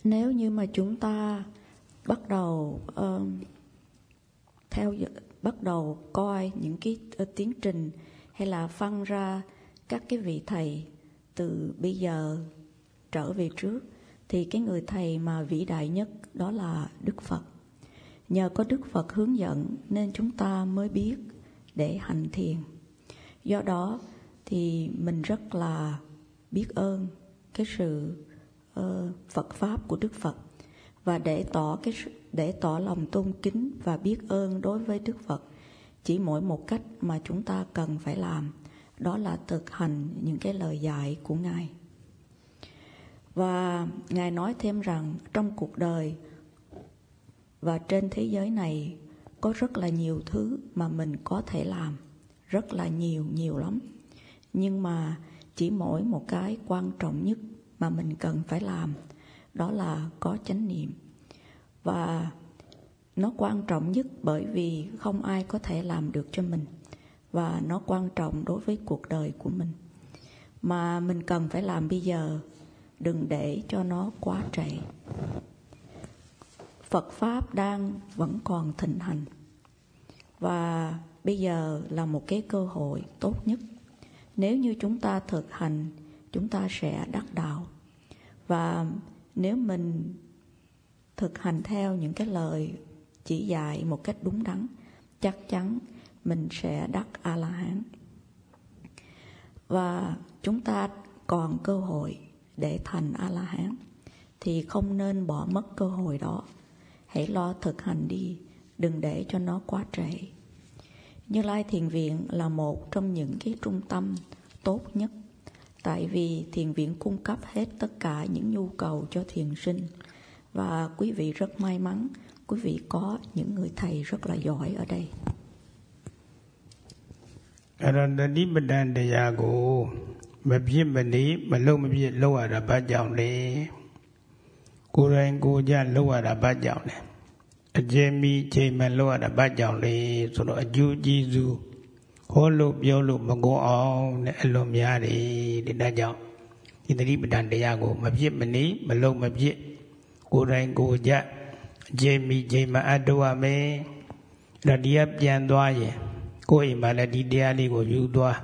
Nếu như mà chúng ta bắt đầu uh, theo bắt đầu coi những cái uh, tiến trình hay là phân ra các cái vị thầy từ bây giờ trở về trước thì cái người thầy mà vĩ đại nhất đó là Đức Phật. Nhờ có Đức Phật hướng dẫn nên chúng ta mới biết để hành thiền. Do đó thì mình rất là biết ơn cái sự uh, Phật pháp của Đức Phật và để tỏ cái để tỏ lòng tôn kính và biết ơn đối với Đức Phật. Chỉ mỗi một cách mà chúng ta cần phải làm đó là thực hành những cái lời dạy của ngài. Và ngài nói thêm rằng trong cuộc đời và trên thế giới này có rất là nhiều thứ mà mình có thể làm rất là nhiều nhiều lắm. Nhưng mà chỉ mỗi một cái quan trọng nhất mà mình cần phải làm, đó là có chánh niệm. Và nó quan trọng nhất bởi vì không ai có thể làm được cho mình, và nó quan trọng đối với cuộc đời của mình. Mà mình cần phải làm bây giờ, đừng để cho nó quá trễ. Phật pháp đang vẫn còn thịnh hành, và bây giờ là một cái cơ hội tốt nhất. Nếu như chúng ta thực hành chúng ta sẽ đắc đạo. Và nếu mình thực hành theo những cái lời chỉ dạy một cách đúng đắn, chắc chắn mình sẽ đắc a la hán và chúng ta còn cơ hội để thành a la hán thì không nên bỏ mất cơ hội đó. Hãy lo thực hành đi, đừng để cho nó quá trễ. Như lai thiền viện là một trong những cái trung tâm tốt nhất tại vì thiền viện cung cấp hết tất cả những nhu cầu cho thiền sinh và quý vị rất may mắn quý vị có những người thầy rất là giỏi ở đây အဲ့တော့တတိပဒံတရားကိုမပြစ်မနေမလုံးမပြစ်လောက်ရတာဘာကြောင့်လဲကိုယ်တိုင်ကိုကြလောက်ရတာဘာကြောင့်လဲအကျဉ်းမီချိန်မှလောက်ရတာဘာကြောင့်လဲဆိုတော့အကျိုးကျေးဇူး ဟောလို့ပြောလို့မကောအောင်နဲ့အလွန်များတယ်ဒီဒါကြောင့်ဒီတတိပဒံတရားကိုမပြစ်မနေမလုံးမပြစ်ကိုယ်တိုင်ကိုကြအကျဉ်းမီချိန်မှအတောရမယ်ဒါတရားပြန်သွားရင်ကိုယ်အိမ်မှာလည်းဒီတရားလေးကိုယူသွား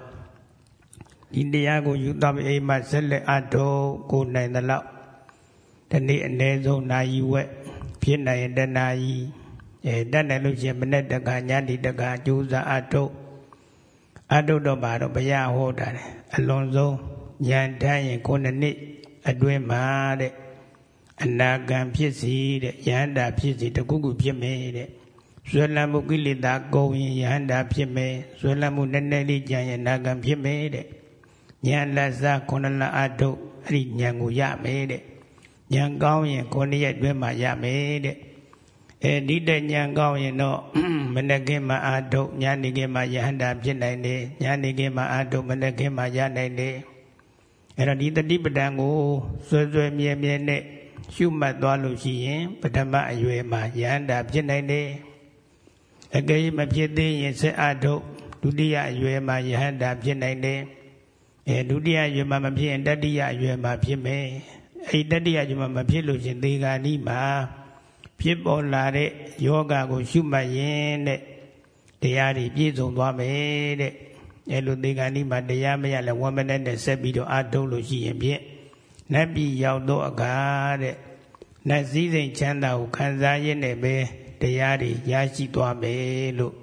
ဒီတရားကိုယူသွားပြီးအိမ်မှာဆက်လက်အထောကိုနိုင်သလောက်ဒီနေ့အ ਨੇ ဆုံးနာယီဝက်ဖြစ်နိုင်ရင်တနာယီအဲတတ်နိုင်လို့ရှိရင်မနေ့တကညတိတကကြိုးစားအထော အထုတော့ပါတော့ဘုရားဟောတာတယ်အလွန်ဆုံးဉာဏ်တန်းရင်9နှစ်အတွင်းမှာတဲ့အနာဂံဖြစ်စီတဲ့ယန္တာဖြစ်စီတခုခုဖြစ်မယ်တဲ့ဇွဲလမှုကိလေသာကုန်ရင်ယန္တာဖြစ်မယ်ဇွဲလမှုနည်းနည်းလေးကြံရင်နာဂံဖြစ်မယ်တဲ့ဉာဏ်လက်စားခုနလအထုအဲ့ဒီဉာဏ်ကိုရမယ်တဲ့ဉာဏ်ကောင်းရင်ခုနှစ်ရက်တွင်းမှာရမယ်တဲ့ အဲဒီတညံကောင်းရင်တော့မနက်ကင်းမှာအာထုညနေခင်းမှာယဟန္တာဖြစ်နိုင်တယ်ညနေခင်းမှာအာထုမနက်ခင်းမှာရနိုင်တယ်အဲ့တော့ဒီတတိပဒံကိုစွဲစွဲမြဲမြဲနဲ့ရှုမှတ်သွားလို့ရှိရင်ပထမအရွယ်မှာယဟန္တာဖြစ်နိုင်တယ်အကယ်၍မဖြစ်သေးရင်ဆက်အာထုဒုတိယအရွယ်မှာယဟန္တာဖြစ်နိုင်တယ်အဲဒုတိယအရွယ်မှာမဖြစ်ရင်တတိယအရွယ်မှာဖြစ်မယ်အဲ့တတိယအရွယ်မှာမဖြစ်လို့ရှင်သေဂာနိမှာ ဖြစ်ပေါ်လာတဲ့ယောဂကို ရှုမှတ်ရင်တဲ့တရားတွေပြည့်စုံသွားမယ်တဲ့အဲလိုသေဂာနိမှာတရားမရလဲဝမ်းမနဲ့နဲ့ဆက်ပြီးတော့အထုတ်လို့ရှိရင်ဖြင့်နတ်ပြည်ရောက်တော့အခါတဲ့နတ်စည်းစိမ်ချမ်းသာကိုခံစားရင်းနဲ့ပဲတရားတွေရရှိသွားမယ်လို့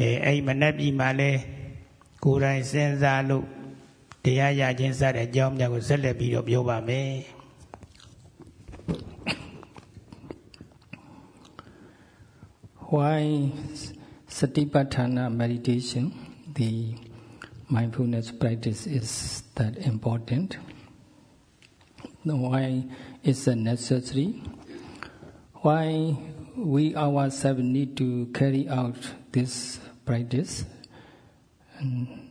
အဲအဲ့မနတ်ပြည်မှာလဲကိုယ်တိုင်စဉ်းစားလို့တရားရခြင်းစတဲ့အကြောင်းများကိုဆက်လက်ပြီးတော့ပြောပါမယ် why satipatthana meditation the mindfulness practice is that important? Why is it necessary? Why we ourselves need to carry out this practice?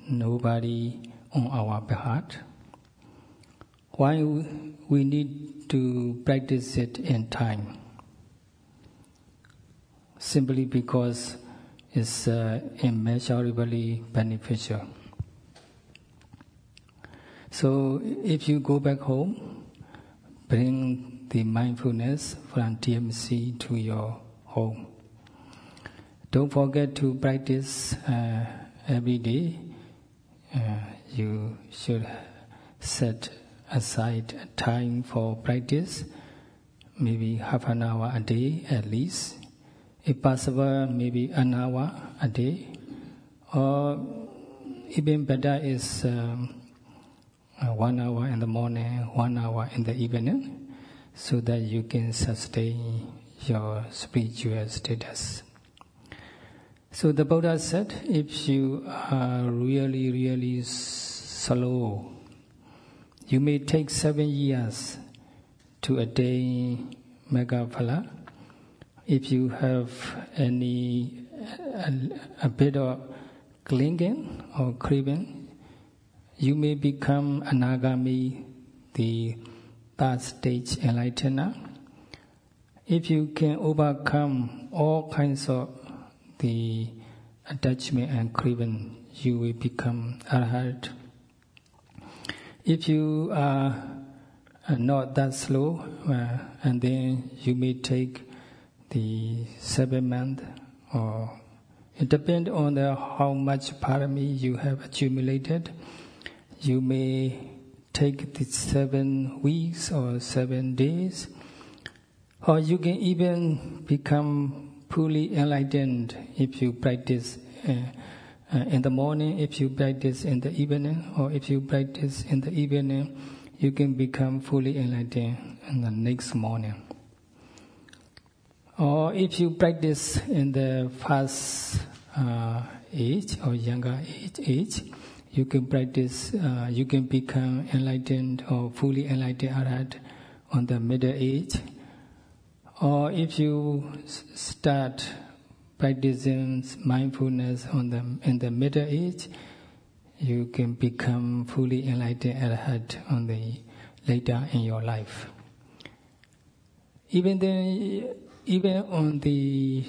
Nobody on our behalf. Why we need to practice it in time simply because it's uh, immeasurably beneficial. So if you go back home, bring the mindfulness from TMC to your home. Don't forget to practice uh, every day. Uh, you should set aside time for practice, maybe half an hour a day at least if possible, maybe an hour a day, or even better is um, uh, one hour in the morning, one hour in the evening, so that you can sustain your spiritual status. So the Buddha said, if you are really, really slow, you may take seven years to attain Maggaphala if you have any a, a bit of clinging or craving, you may become anagami, the third stage enlightener. If you can overcome all kinds of the attachment and craving, you will become arhat. If you are not that slow, uh, and then you may take the seven month or it depends on the, how much parami you have accumulated. You may take the seven weeks or seven days, or you can even become fully enlightened if you practice uh, uh, in the morning, if you practice in the evening, or if you practice in the evening, you can become fully enlightened in the next morning. Or if you practice in the first uh, age or younger age, age, you can practice, uh, you can become enlightened or fully enlightened arhat on the middle age. Or if you start practicing mindfulness on the in the middle age, you can become fully enlightened arhat on the later in your life. Even then even on the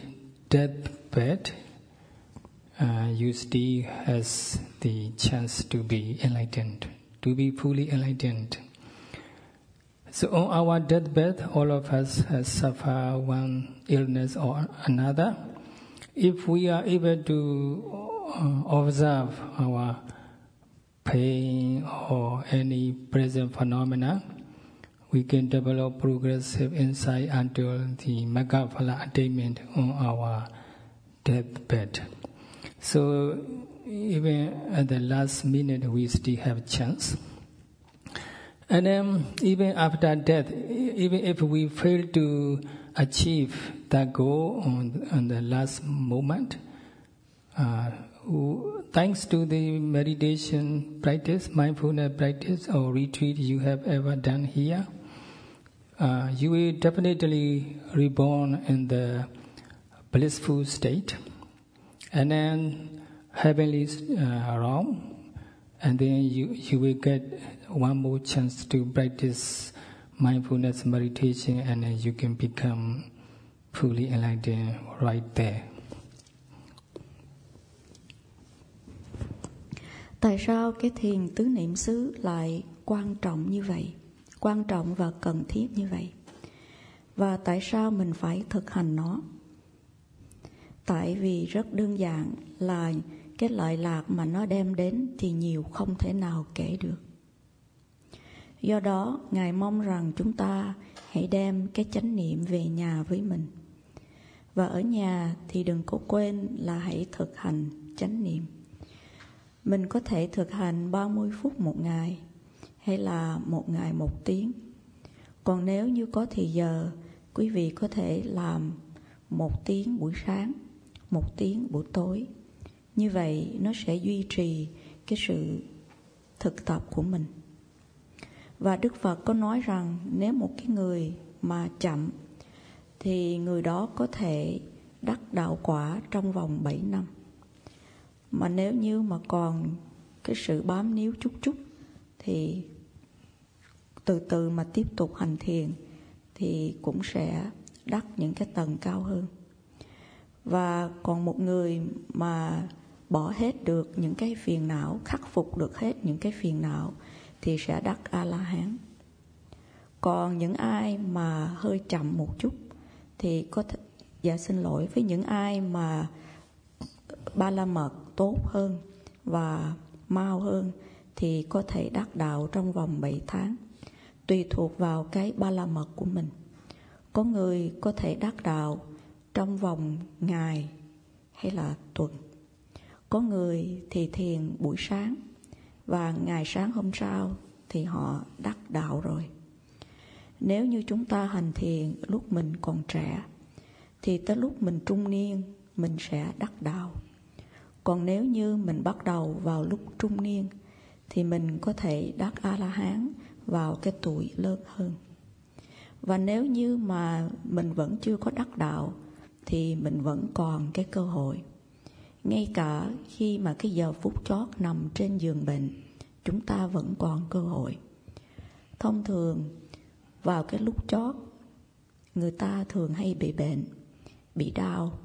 deathbed, uh, you still has the chance to be enlightened, to be fully enlightened. So on our deathbed, all of us has suffered one illness or another. If we are able to uh, observe our pain or any present phenomena, we can develop progressive insight until the Maggaphala attainment on our deathbed. So even at the last minute, we still have chance. And then even after death, even if we fail to achieve that goal on, on the last moment, uh, thanks to the meditation practice, mindfulness practice or retreat you have ever done here, uh, you will definitely reborn in the blissful state, and then heavenly uh, realm, and then you you will get one more chance to practice mindfulness meditation, and then you can become fully enlightened right there. Tại sao cái thiền tứ niệm xứ lại quan trọng như vậy? Quan trọng và cần thiết như vậy? Và tại sao mình phải thực hành nó? Tại vì rất đơn giản là cái lợi lạc mà nó đem đến thì nhiều không thể nào kể được. Do đó, Ngài mong rằng chúng ta hãy đem cái chánh niệm về nhà với mình. Và ở nhà thì đừng có quên là hãy thực hành chánh niệm. Mình có thể thực hành 30 phút một ngày hay là một ngày một tiếng. Còn nếu như có thì giờ, quý vị có thể làm một tiếng buổi sáng, một tiếng buổi tối. Như vậy nó sẽ duy trì cái sự thực tập của mình. Và Đức Phật có nói rằng nếu một cái người mà chậm thì người đó có thể đắc đạo quả trong vòng 7 năm. Mà nếu như mà còn cái sự bám níu chút chút thì từ từ mà tiếp tục hành thiền thì cũng sẽ đắc những cái tầng cao hơn. Và còn một người mà bỏ hết được những cái phiền não, khắc phục được hết những cái phiền não thì sẽ đắc a la hán còn những ai mà hơi chậm một chút thì có thể dạ xin lỗi với những ai mà ba la mật tốt hơn và mau hơn thì có thể đắc đạo trong vòng 7 tháng tùy thuộc vào cái ba la mật của mình. Có người có thể đắc đạo trong vòng ngày hay là tuần. Có người thì thiền buổi sáng và ngày sáng hôm sau thì họ đắc đạo rồi. Nếu như chúng ta hành thiền lúc mình còn trẻ, thì tới lúc mình trung niên, mình sẽ đắc đạo. Còn nếu như mình bắt đầu vào lúc trung niên, thì mình có thể đắc a la hán vào cái tuổi lớn hơn. Và nếu như mà mình vẫn chưa có đắc đạo, thì mình vẫn còn cái cơ hội. Ngay cả khi mà cái giờ phút chót nằm trên giường bệnh, chúng ta vẫn còn cơ hội. Thông thường, vào cái lúc chót, người ta thường hay bị bệnh, bị đau,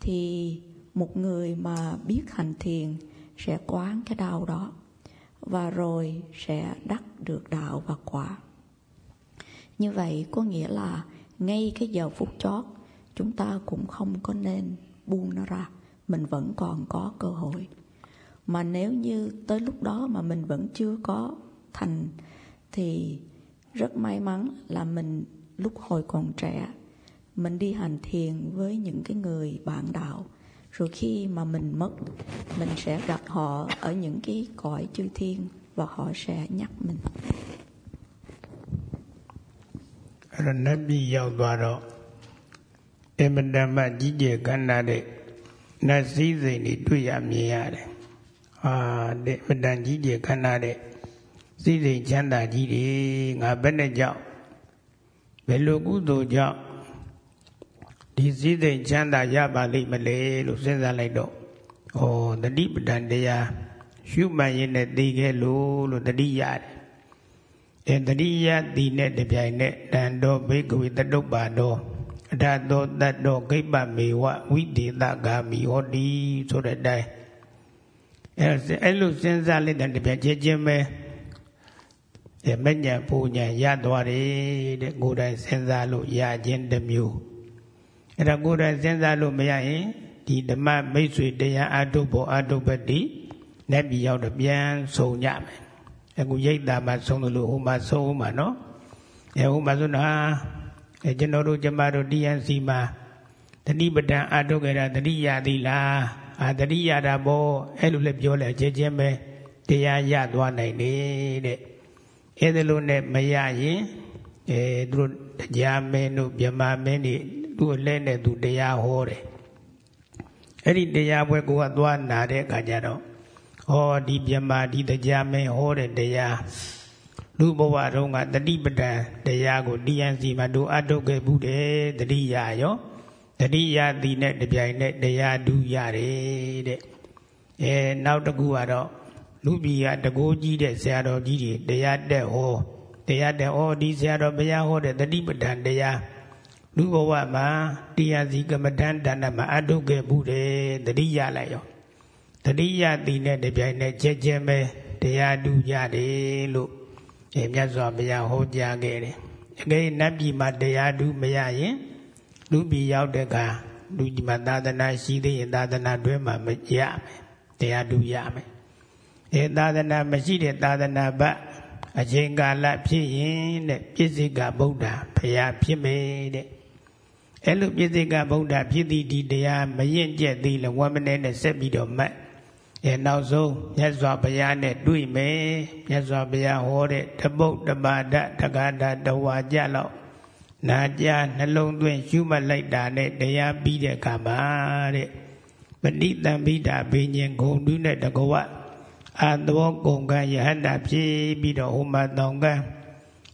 thì một người mà biết hành thiền sẽ quán cái đau đó và rồi sẽ đắc được đạo và quả. Như vậy có nghĩa là ngay cái giờ phút chót, chúng ta cũng không có nên buông nó ra, mình vẫn còn có cơ hội. Mà nếu như tới lúc đó mà mình vẫn chưa có thành, thì rất may mắn là mình lúc hồi còn trẻ, mình đi hành thiền với những cái người bạn đạo rồi khi mà mình mất mình sẽ gặp họ ở những cái cõi chư thiên và họ sẽ nhắc mình အဲ့တော့နတ်ပြည်ရောက်သွားတော့အင်မတန်မှကြီးကျယ်ခမ်းနားတဲ့နတ်စည်းစိမ်တွေတွေ့ရမြင်ရတယ်။ဟာတဲ့မတန်ကြီးကျယ်ခမ်းနားတဲ့စည်းစိမ်ချမ်းသာကြီးတွေငါဘယ်နဲ့ကြောက်ဘယ်လိုကုသိုလ်ကြောင့် ဒီစည်းစိမ်ချမ်းသာရပါလိမ့်မလဲလို့စဉ်းစားလိုက်တော့ဩတတိပဒံတရားရှုမှတ်ရင်နဲ့သိခဲ့လို့လို့တတိရတယ်အဲတတိယတိနဲ့တပြိုင်နဲ့တန်တော်ဘိကဝေတတုပ္ပါတော်အထသောတတ္တောခိပ္ပမေဝဝိတေတဂာမိဟောတိဆိုတဲ့အတိုင်းအဲအဲ့လိုစဉ်းစားလိုက်တဲ့တပြိုင်ချင်းချင်းပဲအဲမညံပူညံရသွားတယ်တဲ့ကိုယ်တိုင်စဉ်းစားလို့ရခြင်းတစ်မျိုး အဲ့ဒါကိုယ်တိုင်စဉ်းစားလို့မရရင်ဒီဓမ္မမိတ်ဆွေတရားအတုဘောအတုပတိလက်ပြီးရောက်တော့ပြန်ဆုံကြမယ်အခုရိတ်တာမှာဆုံးလို့ဟိုမှာဆုံးမှာနော်အဲဟိုမှာဆိုတော့အဲကျွန်တော်တို့ကျမတို့တရားစီမှာတတိပဒံအာထုတ်ကြတာတတိယသီလားအာတတိယတာပေါ့အဲ့လိုလည်းပြောလဲကြဲကြဲပဲတရားရသွားနိုင်တယ်တဲ့အဲ့ဒါလို့နဲ့မရရင်အဲသူတို့တရားမင်းတို့မြမမင်းတွေ သူ့လဲနဲ့သူတရားဟောတယ်အဲ့ဒီတရားပွဲကိုကသွားနာတဲ့အခါကျတော့ဟောဒီမြမဒီတရားမင်းဟောတဲ့တရားလူဘဝတုန်းကတတိပဒံတရားကို TNC မှာတို့အထုတ်ခဲ့ဘူးတယ်တတိယရောတတိယသည်နဲ့တပြိုင်နက်တရားဒုရတယ်တဲ့အဲနောက်တစ်ခုကတော့လူပြည်ကတကိုးကြီးတဲ့ဆရာတော်ကြီးတွေတရားတက်ဟောတရားတက်ဟောဒီဆရာတော်ဘုရားဟောတဲ့တတိပဒံတရား လူဘဝမှာတရားစီကမ္မဋ္ဌာန်းဒါနမှာအထုတ်ခဲ့ဘူးတယ်တတိယလိုက်ရောတတိယသည်နဲ့တပြိုင်နက်ကြဲကြဲပဲတရားဒုရတယ်လို့အဲမြတ်စွာဘုရားဟောကြားခဲ့တယ်အကဲနတ်ပြည်မှာတရားဒုမရရင်လူပြည်ရောက်တဲ့အခါလူကြီးမှာသာသနာရှိသေးရင်သာသနာတွဲမှာမရမယ်တရားဒုရမယ်အဲသာသနာမရှိတဲ့သာသနာဘအချိန်ကာလဖြစ်ရင်တဲ့ပြည့်စိကဗုဒ္ဓဘုရားဖြစ်မယ်တဲ့ အဲ့လိုပြည့်စိကဗုဒ္ဓဖြစ်သည့်ဒီတရားမရင်ကျက်သေးလဲဝမ်းမနေနဲ့ဆက်ပြီးတော့မှတ်အဲနောက်ဆုံးမြတ်စွာဘုရားနဲ့တွေ့မယ်မြတ်စွာဘုရားဟောတဲ့တပုတ်တပါဒတက္ကတာတဝါကြလောက်နာကြားနှလုံးသွင်းရှုမှတ်လိုက်တာနဲ့တရားပြီးတဲ့အခါမှာတဲ့ပဏိတံပိတာဘိညာဉ်ဂုံတုနဲ့တကဝအာသဘောကုံကယဟန္တာဖြစ်ပြီးတော့ဟိုမှာတောင်က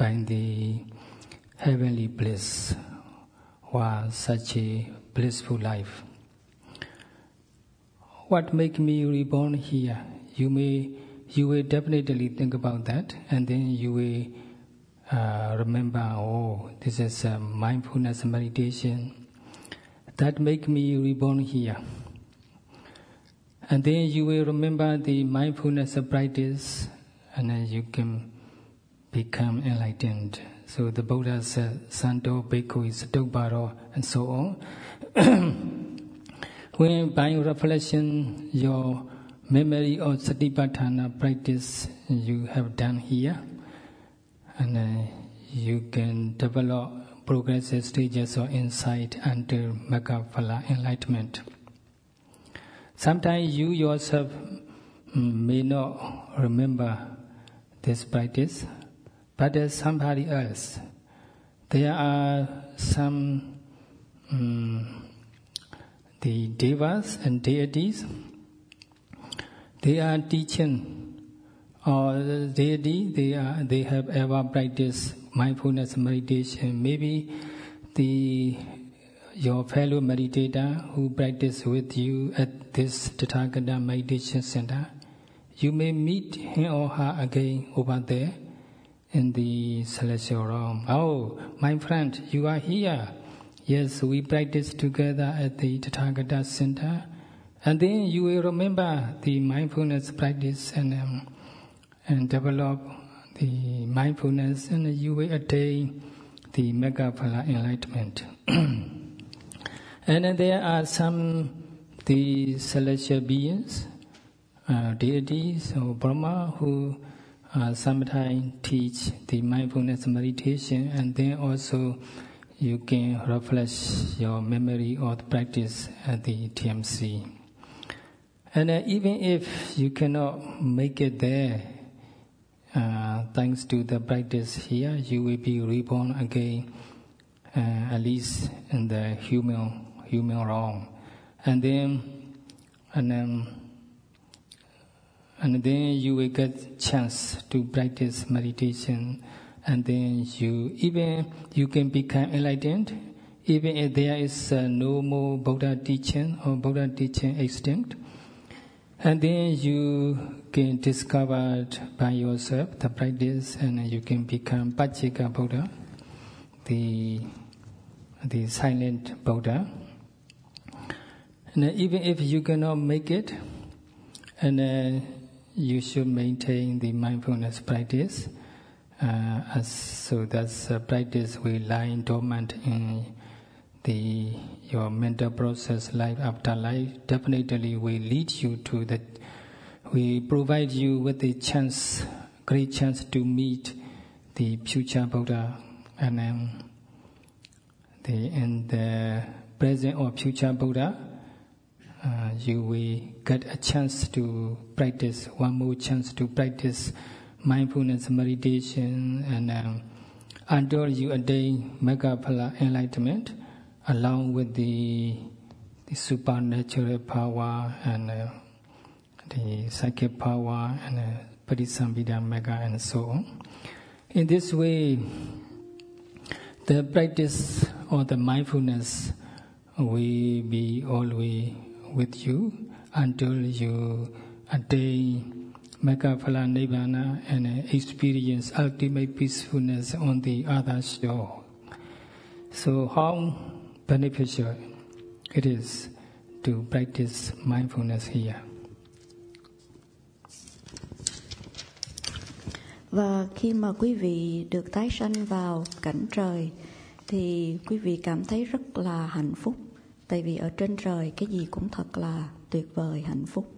by the heavenly bliss or such a blissful life. What make me reborn here? You may, you will definitely think about that, and then you will uh, remember, oh, this is a mindfulness meditation that make me reborn here. And then you will remember the mindfulness practice, and then you can become enlightened. So the Buddha said, Santo Bhikkhu is Dokbaro, and so on. when by reflection, your memory of Satipatthana practice you have done here, and uh, you can develop progressive stages of insight until Maggaphala enlightenment. Sometimes you yourself may not remember this practice, but there's somebody else. There are some um, the devas and deities. They are teaching or deity, they are they have ever practiced mindfulness meditation. Maybe the your fellow meditator who practice with you at this Tathagata meditation center, you may meet him or her again over there in the celestial realm. Oh, my friend, you are here. Yes, we practice together at the Tathagata center. And then you will remember the mindfulness practice and um, and develop the mindfulness, and you will attain the Maggaphala enlightenment. and there are some the celestial beings, uh, deities or Brahma who uh, sometimes teach the mindfulness meditation, and then also you can refresh your memory or the practice at the TMC. And uh, even if you cannot make it there, uh, thanks to the practice here, you will be reborn again, uh, at least in the human human realm, and then and then and then you will get chance to practice meditation, and then you even you can become enlightened, even if there is uh, no more Buddha teaching or Buddha teaching extinct. And then you can discover by yourself the practice and you can become Pacceka Buddha, the, the silent Buddha. And even if you cannot make it, and uh, you should maintain the mindfulness practice. Uh, as, so that uh, practice will lie dormant in the your mental process life after life definitely will lead you to the we provide you with a chance great chance to meet the future Buddha and the in the present or future Buddha, uh, you will get a chance to practice one more chance to practice mindfulness meditation and until you attain Maggaphala enlightenment along with the, the supernatural power and uh, the psychic power and uh, Parisambhida Mega and so on. In this way, the practice or the mindfulness will be always with you until you attain Magaphala Nibbana and experience ultimate peacefulness on the other shore. So how beneficial it is to practice mindfulness here. Và khi mà quý vị được tái sanh vào cảnh trời, thì quý vị cảm thấy rất là hạnh phúc tại vì ở trên trời cái gì cũng thật là tuyệt vời, hạnh phúc.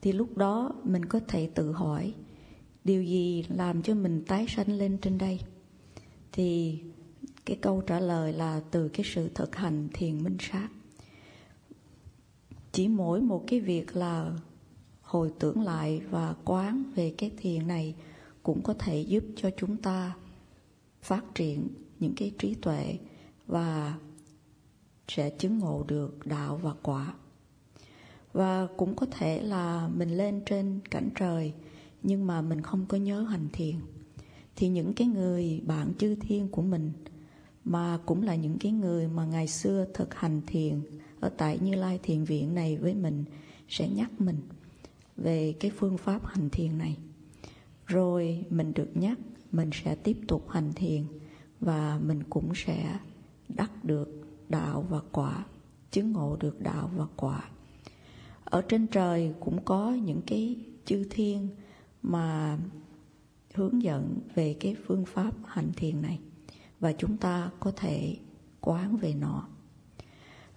Thì lúc đó mình có thể tự hỏi, điều gì làm cho mình tái sanh lên trên đây? Thì cái câu trả lời là từ cái sự thực hành thiền minh sát. Chỉ mỗi một cái việc là hồi tưởng lại và quán về cái thiền này cũng có thể giúp cho chúng ta phát triển những cái trí tuệ và sẽ chứng ngộ được đạo và quả và cũng có thể là mình lên trên cảnh trời nhưng mà mình không có nhớ hành thiền thì những cái người bạn chư thiên của mình mà cũng là những cái người mà ngày xưa thực hành thiền ở tại Như Lai Thiền Viện này với mình sẽ nhắc mình về cái phương pháp hành thiền này. Rồi mình được nhắc, mình sẽ tiếp tục hành thiền và mình cũng sẽ đắc được đạo và quả, chứng ngộ được đạo và quả. Ở trên trời cũng có những cái chư thiên mà hướng dẫn về cái phương pháp hành thiền này và chúng ta có thể quán về nó.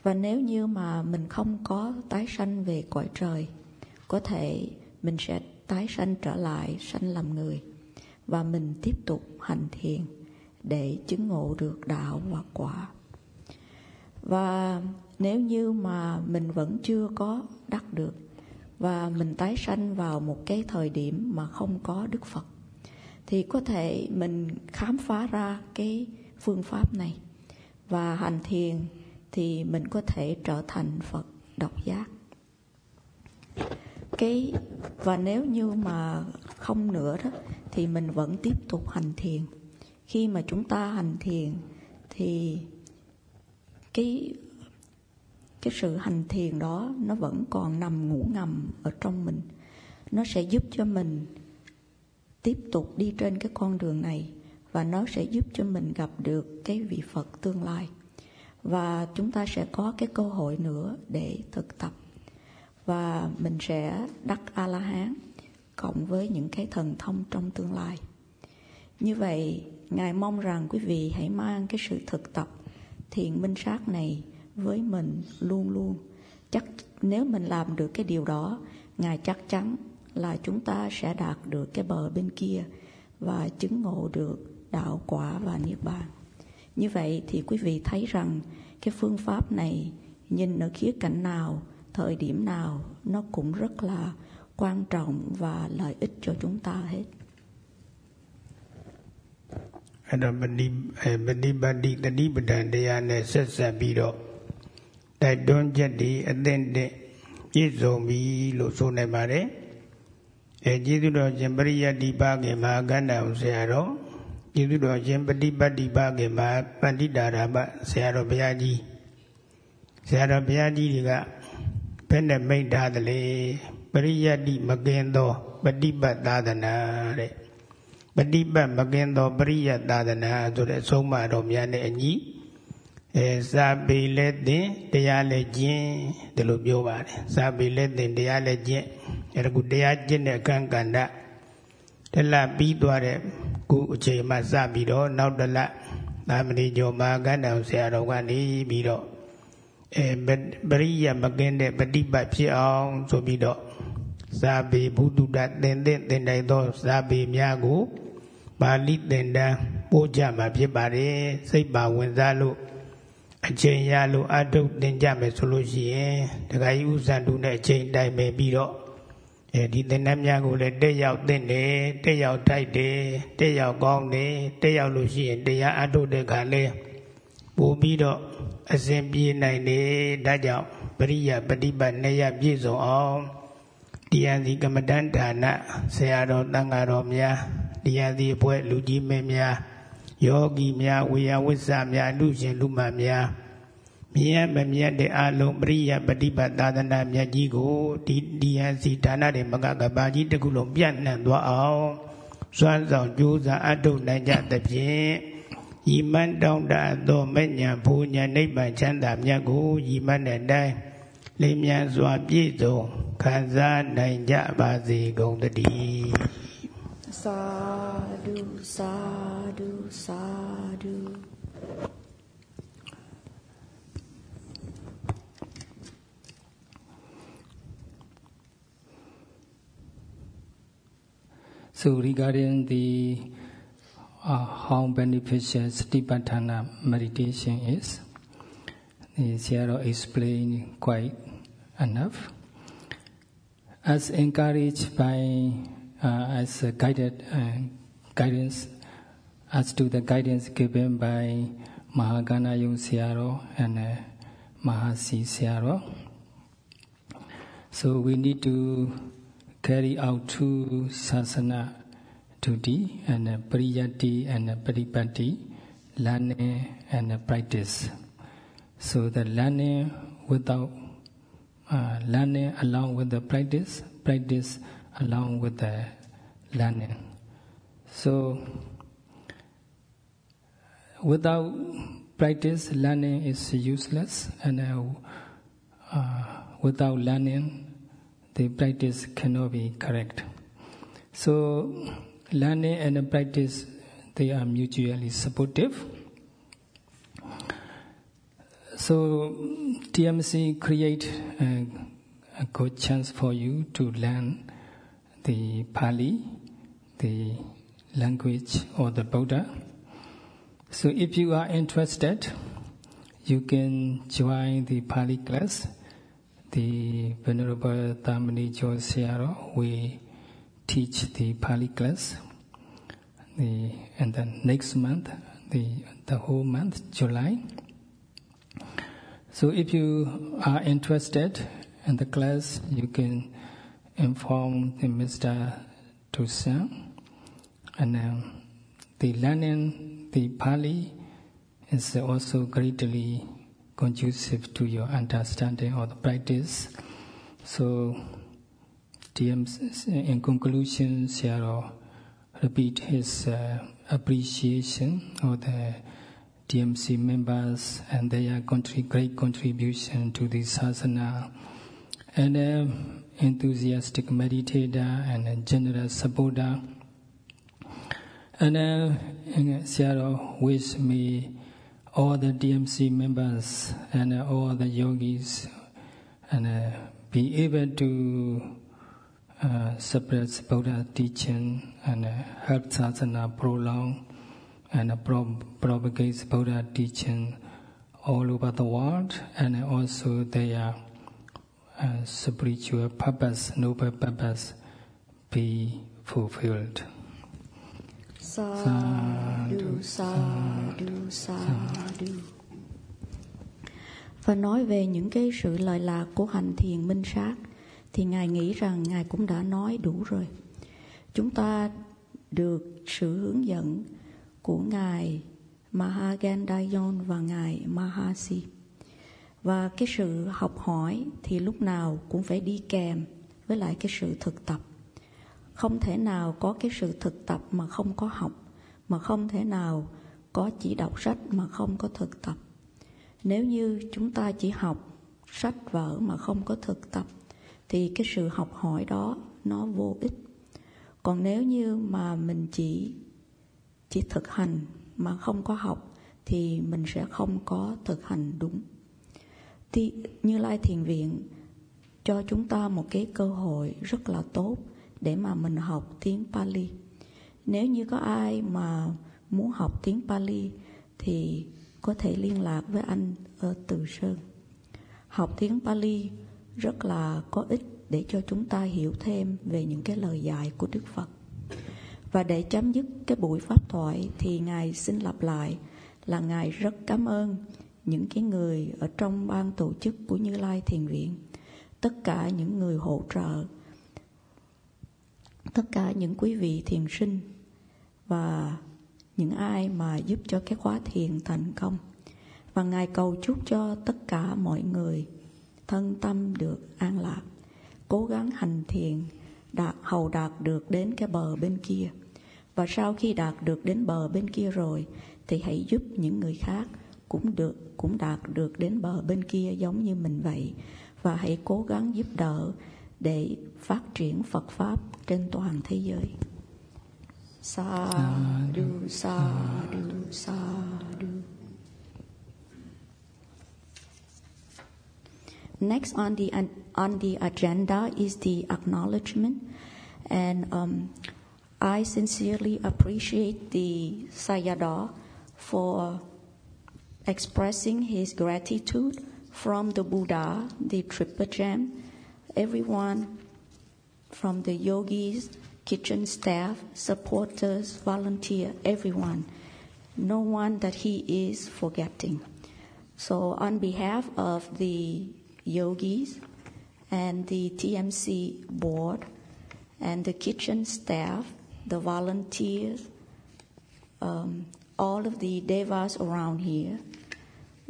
Và nếu như mà mình không có tái sanh về cõi trời, có thể mình sẽ tái sanh trở lại sanh làm người và mình tiếp tục hành thiền để chứng ngộ được đạo và quả. Và nếu như mà mình vẫn chưa có đắc được và mình tái sanh vào một cái thời điểm mà không có Đức Phật, thì có thể mình khám phá ra cái phương pháp này và hành thiền thì mình có thể trở thành Phật độc giác. Cái, và nếu như mà không nữa đó, thì mình vẫn tiếp tục hành thiền. Khi mà chúng ta hành thiền thì cái cái sự hành thiền đó nó vẫn còn nằm ngủ ngầm ở trong mình. Nó sẽ giúp cho mình tiếp tục đi trên cái con đường này và nó sẽ giúp cho mình gặp được cái vị Phật tương lai. Và chúng ta sẽ có cái cơ hội nữa để thực tập. Và mình sẽ đắc a la hán cộng với những cái thần thông trong tương lai. Như vậy, ngài mong rằng quý vị hãy mang cái sự thực tập thiện minh sát này với mình luôn luôn. Chắc nếu mình làm được cái điều đó, ngài chắc chắn là chúng ta sẽ đạt được cái bờ bên kia và chứng ngộ được đạo quả và niết bàn. Như vậy thì quý vị thấy rằng cái phương pháp này nhìn ở khía cạnh nào, thời điểm nào, nó cũng rất là quan trọng và lợi ích cho chúng ta hết. အဲ့တော့ပဏိပဏိပတိတတိပဒံတရားနဲ့ဆက်ဆက်ပြီးတော့တိုက်တွန်းချက်ဒီအသင့်တဲ့ပြည့်စုံပြီလို့ဆိုနိုင်ပါတယ်အဲကျေးဇူးတော်ရှင်ပရိယတ္တိပါကေမဟာကန္တံဆရာတော်ကျေးဇူးတော်ရှင်ပฏิပတ်တိပါကေမဟာပန္တိတာရမဆရာတော်ဘုရားကြီးဆရာတော်ဘုရားကြီးတွေကဘယ်နဲ့မိန့်ထားသလဲပရိယတ္တိမကင်သောပฏิပတ်သာသနာတဲ့ ပฏิပတ်မကင်သောပရိယတ်သာသနာဆိုတဲ့အဆုံးအမတော်များနဲ့အညီအဲစာပေလက်သင်တရားလက်ကျင့်ဒီလိုပြောပါတယ်စာပေလက်သင်တရားလက်ကျင့်အဲဒါကတရားကျင့်တဲ့အခန်းကဏ္ဍတလပြီးသွားတဲ့ခုအချိန်မှစပြီးတော့နောက်တလသာမဏေကျော်မာကန္တံဆရာတော်ကနေပြီးတော့အဲပရိယမကင်းတဲ့ပฏิပတ်ဖြစ်အောင်ဆိုပြီးတော့စာပေဘုဒ္ဓတသင်သင်သင်တိုင်သောစာပေများကို ပါဠိသင်တန်းပို့ကြမှာဖြစ်ပါတယ်စိတ်ပါဝင်စားလို့အချိန်ရလို့အထုတ်သင်ကြမယ်ဆိုလို့ရှိရင်ဒကာကြီးဥဇံတူနဲ့အချိန်တိုင်းပဲပြီးတော့အဲဒီသင်တန်းများကိုလည်းတက်ရောက်သင့်တယ်တက်ရောက်ထိုက်တယ်တက်ရောက်ကောင်းတယ်တက်ရောက်လို့ရှိရင်တရားအထုတ်တဲ့ခါလဲပို့ပြီးတော့အစဉ်ပြေနိုင်တယ်ဒါကြောင့်ပရိယပฏิပတ်နေရပြည့်စုံအောင်တရားစီကမ္မဋ္ဌာန်းဌာနဆရာတော်တန်ဃာတော်များ တရားစီအဖွဲ့လူကြီးမင်းများယောဂီများဝေယဝိဆများလူရှင်လူမများမြတ်မမြတ်တဲ့အလုံးပရိယပฏิပတ်သာသနာမြတ်ကြီးကိုဒီတရားစီဌာနတွေမကကဘာကြီးတခုလုံးပြန့်နှံ့သွားအောင်စွမ်းဆောင်ကြိုးစားအထုတ်နိုင်ကြသဖြင့်ဤမန်းတောင်းတသောမညံဘူညာနိဗ္ဗာန်ချမ်းသာမြတ်ကိုဤမန်းတဲ့အတိုင်းလင်းမြန်စွာပြည့်စုံခံစားနိုင်ကြပါစေကုန်တည်း Sadhu, sadhu, sadhu. So regarding the uh, how beneficial Satipatthana meditation is, the Sierra explained quite enough. As encouraged by, as a guided uh, guidance, as to the guidance given by Mahagandayon Siaro and uh, Mahasi Siaro. So we need to carry out two sasana duty and uh, pariyati and uh, patipatti, learning and uh, practice. So the learning without uh, learning along with the practice, practice along with the learning. So without practice, learning is useless, and uh, uh, without learning, the practice cannot be correct. So, learning and practice they are mutually supportive. So, TMC create a, a good chance for you to learn the Pali, the language or the Buddha. So, if you are interested, you can join the Pali class the Venerable Tamani Josiaro, we teach the Pali class. The, and then next month, the, the whole month, July. So if you are interested in the class, you can inform the Mr. Toussaint. And um, the learning the Pali is also greatly conducive to your understanding or the practice. So, in conclusion, Searo repeat his uh, appreciation of the TMC members and their great contribution to the sasana, and uh, enthusiastic meditator and a generous supporter. And uh, Searo wish me all the TMC members and uh, all the yogis and uh, be able to uh, spread Buddha teaching and uh, help sasana prolong and pro- propagate Buddha teaching all over the world and also their uh, spiritual purpose, noble purpose be fulfilled. Sadhu, sadhu, sadhu. Và nói về những cái sự lợi lạc của hành thiền minh sát thì Ngài nghĩ rằng Ngài cũng đã nói đủ rồi. Chúng ta được sự hướng dẫn của Ngài Mahagandayon và Ngài Mahasi. Và cái sự học hỏi thì lúc nào cũng phải đi kèm với lại cái sự thực tập. Không thể nào có cái sự thực tập mà không có học, mà không thể nào có chỉ đọc sách mà không có thực tập. Nếu như chúng ta chỉ học sách vở mà không có thực tập, thì cái sự học hỏi đó nó vô ích. Còn nếu như mà mình chỉ chỉ thực hành mà không có học, thì mình sẽ không có thực hành đúng như lai thiền viện cho chúng ta một cái cơ hội rất là tốt để mà mình học tiếng Pali. Nếu như có ai mà muốn học tiếng Pali thì có thể liên lạc với anh ở Từ Sơn. Học tiếng Pali rất là có ích để cho chúng ta hiểu thêm về những cái lời dạy của Đức Phật. Và để chấm dứt cái buổi pháp thoại thì Ngài xin lặp lại là Ngài rất cảm ơn những cái người ở trong ban tổ chức của Như Lai Thiền Viện, tất cả những người hỗ trợ, tất cả những quý vị thiền sinh và những ai mà giúp cho cái khóa thiền thành công. Và Ngài cầu chúc cho tất cả mọi người thân tâm được an lạc, cố gắng hành thiền, đạt hầu đạt được đến cái bờ bên kia. Và sau khi đạt được đến bờ bên kia rồi thì hãy giúp những người khác cũng được cũng đạt được đến bờ bên kia giống như mình vậy và hãy cố gắng giúp đỡ để phát triển Phật pháp trên toàn thế giới. Sa du sa du sa du. Next on the on the agenda is the acknowledgement, and um, I sincerely appreciate the Sayadaw for expressing his gratitude from the Buddha, the Triple Gem, everyone from the yogis, kitchen staff, supporters, volunteer, everyone. No one that he is forgetting. So, on behalf of the yogis and the TMC board and the kitchen staff, the volunteers, um, all of the devas around here,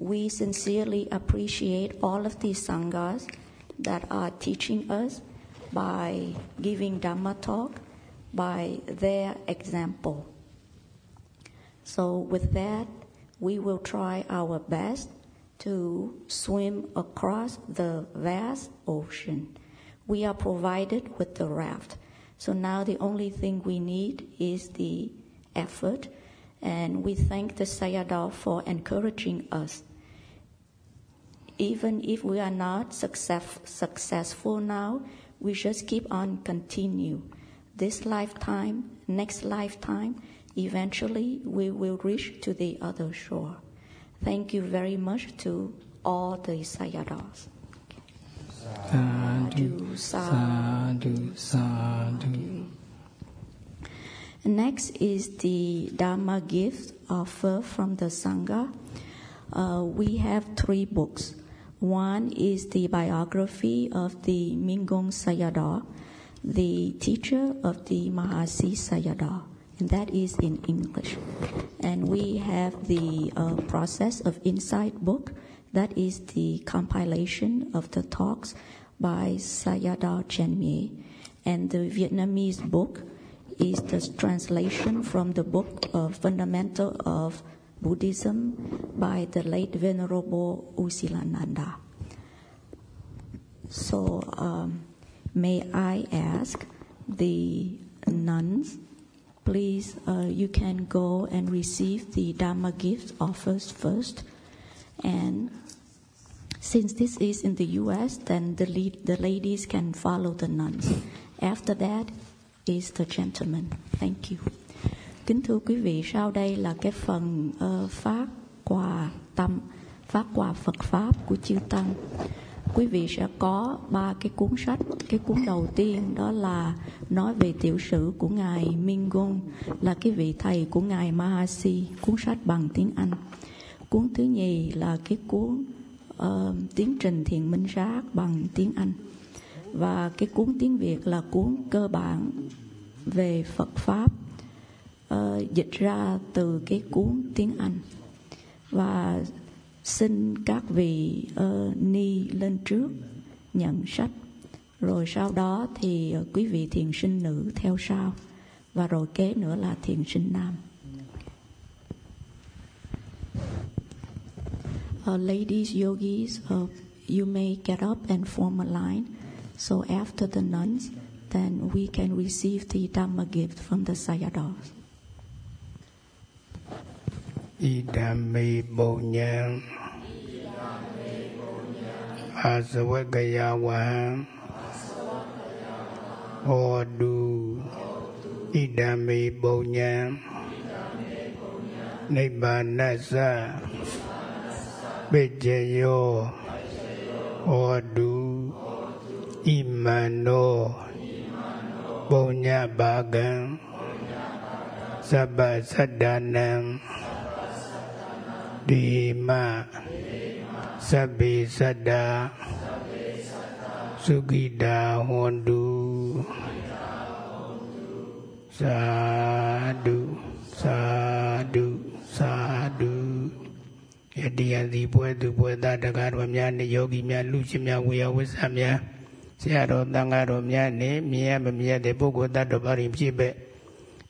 we sincerely appreciate all of these sanghas that are teaching us by giving Dhamma talk, by their example. So, with that, we will try our best to swim across the vast ocean. We are provided with the raft. So now the only thing we need is the effort. And we thank the Sayadaw for encouraging us. Even if we are not success, successful now, we just keep on continue. This lifetime, next lifetime, eventually we will reach to the other shore. Thank you very much to all the Sayadaws. Sadhu, sadhu, sadhu. Next is the Dharma gift offer from the Sangha. Uh, we have three books. One is the biography of the Mingun Sayadaw, the teacher of the Mahasi Sayadaw, and that is in English. And we have the uh, process of insight book, that is the compilation of the talks by Sayadaw Chanmyay, and the Vietnamese book is the translation from the book of Fundamental of Buddhism by the late Venerable U Silananda. So, um, may I ask the nuns, please, uh, you can go and receive the Dharma gift offers first. And since this is in the US, then the, lead, the ladies can follow the nuns. After that, is the gentleman. Thank you. Kính thưa quý vị, sau đây là cái phần uh, phát quà tâm, phát quà Phật pháp của chư tăng. Quý vị sẽ có ba cái cuốn sách. Cái cuốn đầu tiên đó là nói về tiểu sử của ngài mingon là cái vị thầy của ngài Mahasi, cuốn sách bằng tiếng Anh. Cuốn thứ nhì là cái cuốn uh, tiến trình thiền minh sát bằng tiếng Anh và cái cuốn tiếng Việt là cuốn cơ bản về Phật pháp uh, dịch ra từ cái cuốn tiếng Anh. Và xin các vị uh, ni lên trước nhận sách. Rồi sau đó thì uh, quý vị thiền sinh nữ theo sau. Và rồi kế nữa là thiền sinh nam. Uh, ladies yogis uh, you may get up and form a line. So after the nuns, then we can receive the Dhamma gift from the Sayadaws. ဣဒံမေပုံညံအာဇဝကယဝံဟောတုဣဒံမေပုံညာနိဗ္ဗာနသပိจယောဟောတုဣမန္နောပုံညာဘာကံသဗ္ဗသတ္တနံ ဒီမသဗ္ဗေသတ္တာသုခိတာဟွန်တုသာဓုသာဓုသာဓုယတိယတိပွဲသူပွဲသားတကားတော်များနဲ့ယောဂီများလူချင်းများဝေယဝိသများဆရာတော်တန်ဃာတော်များနဲ့မြင်ရမမြင်တဲ့ပုဂ္ဂိုလ်တ attva ပါရင်ဖြစ်ပဲ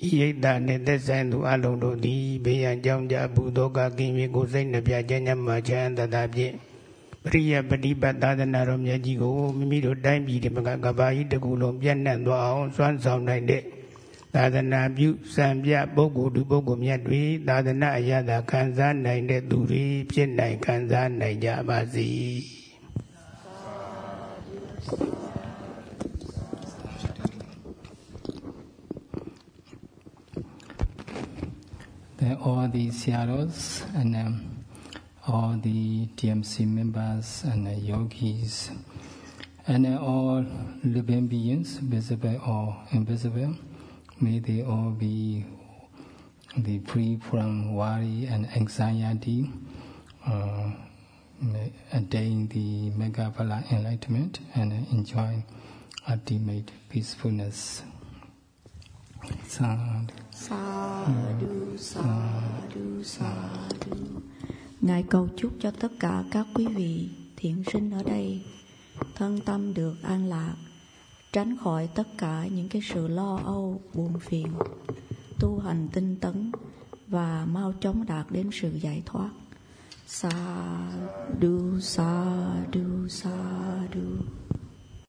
ဤယိတ်တာနှင့်သက်ဆိုင်သူအလုံးတို့သည်ဘေးရန်ကြောင့်ကြဘူးသောကကင်းပြီးကိုယ်စိတ်နှပြချမ်းချမ်းမှချမ်းသာသာဖြင့်ပရိယပฏิပတ်သာသနာတော်မြတ်ကြီးကိုမိမိတို့တိုင်းပြည်ဒီမကကဘာကြီးတကူလုံးပြန့်နှံ့သွားအောင်စွမ်းဆောင်နိုင်တဲ့သာသနာပြုစံပြပုဂ္ဂိုလ်သူပုဂ္ဂိုလ်မြတ်တွေသာသနာအရသာခံစားနိုင်တဲ့သူတွေဖြစ်နိုင်ခံစားနိုင်ကြပါစေ။ all the siaros and um, all the TMC members and yogis and uh, all living beings, visible or invisible, may they all be the free from worry and anxiety, uh, attain the Maggaphala enlightenment and enjoy ultimate peacefulness. Sadhu. sadhu, sadhu. ngài cầu chúc cho tất cả các quý vị thiện sinh ở đây thân tâm được an lạc tránh khỏi tất cả những cái sự lo âu buồn phiền tu hành tinh tấn và mau chóng đạt đến sự giải thoát sa du sa du sa du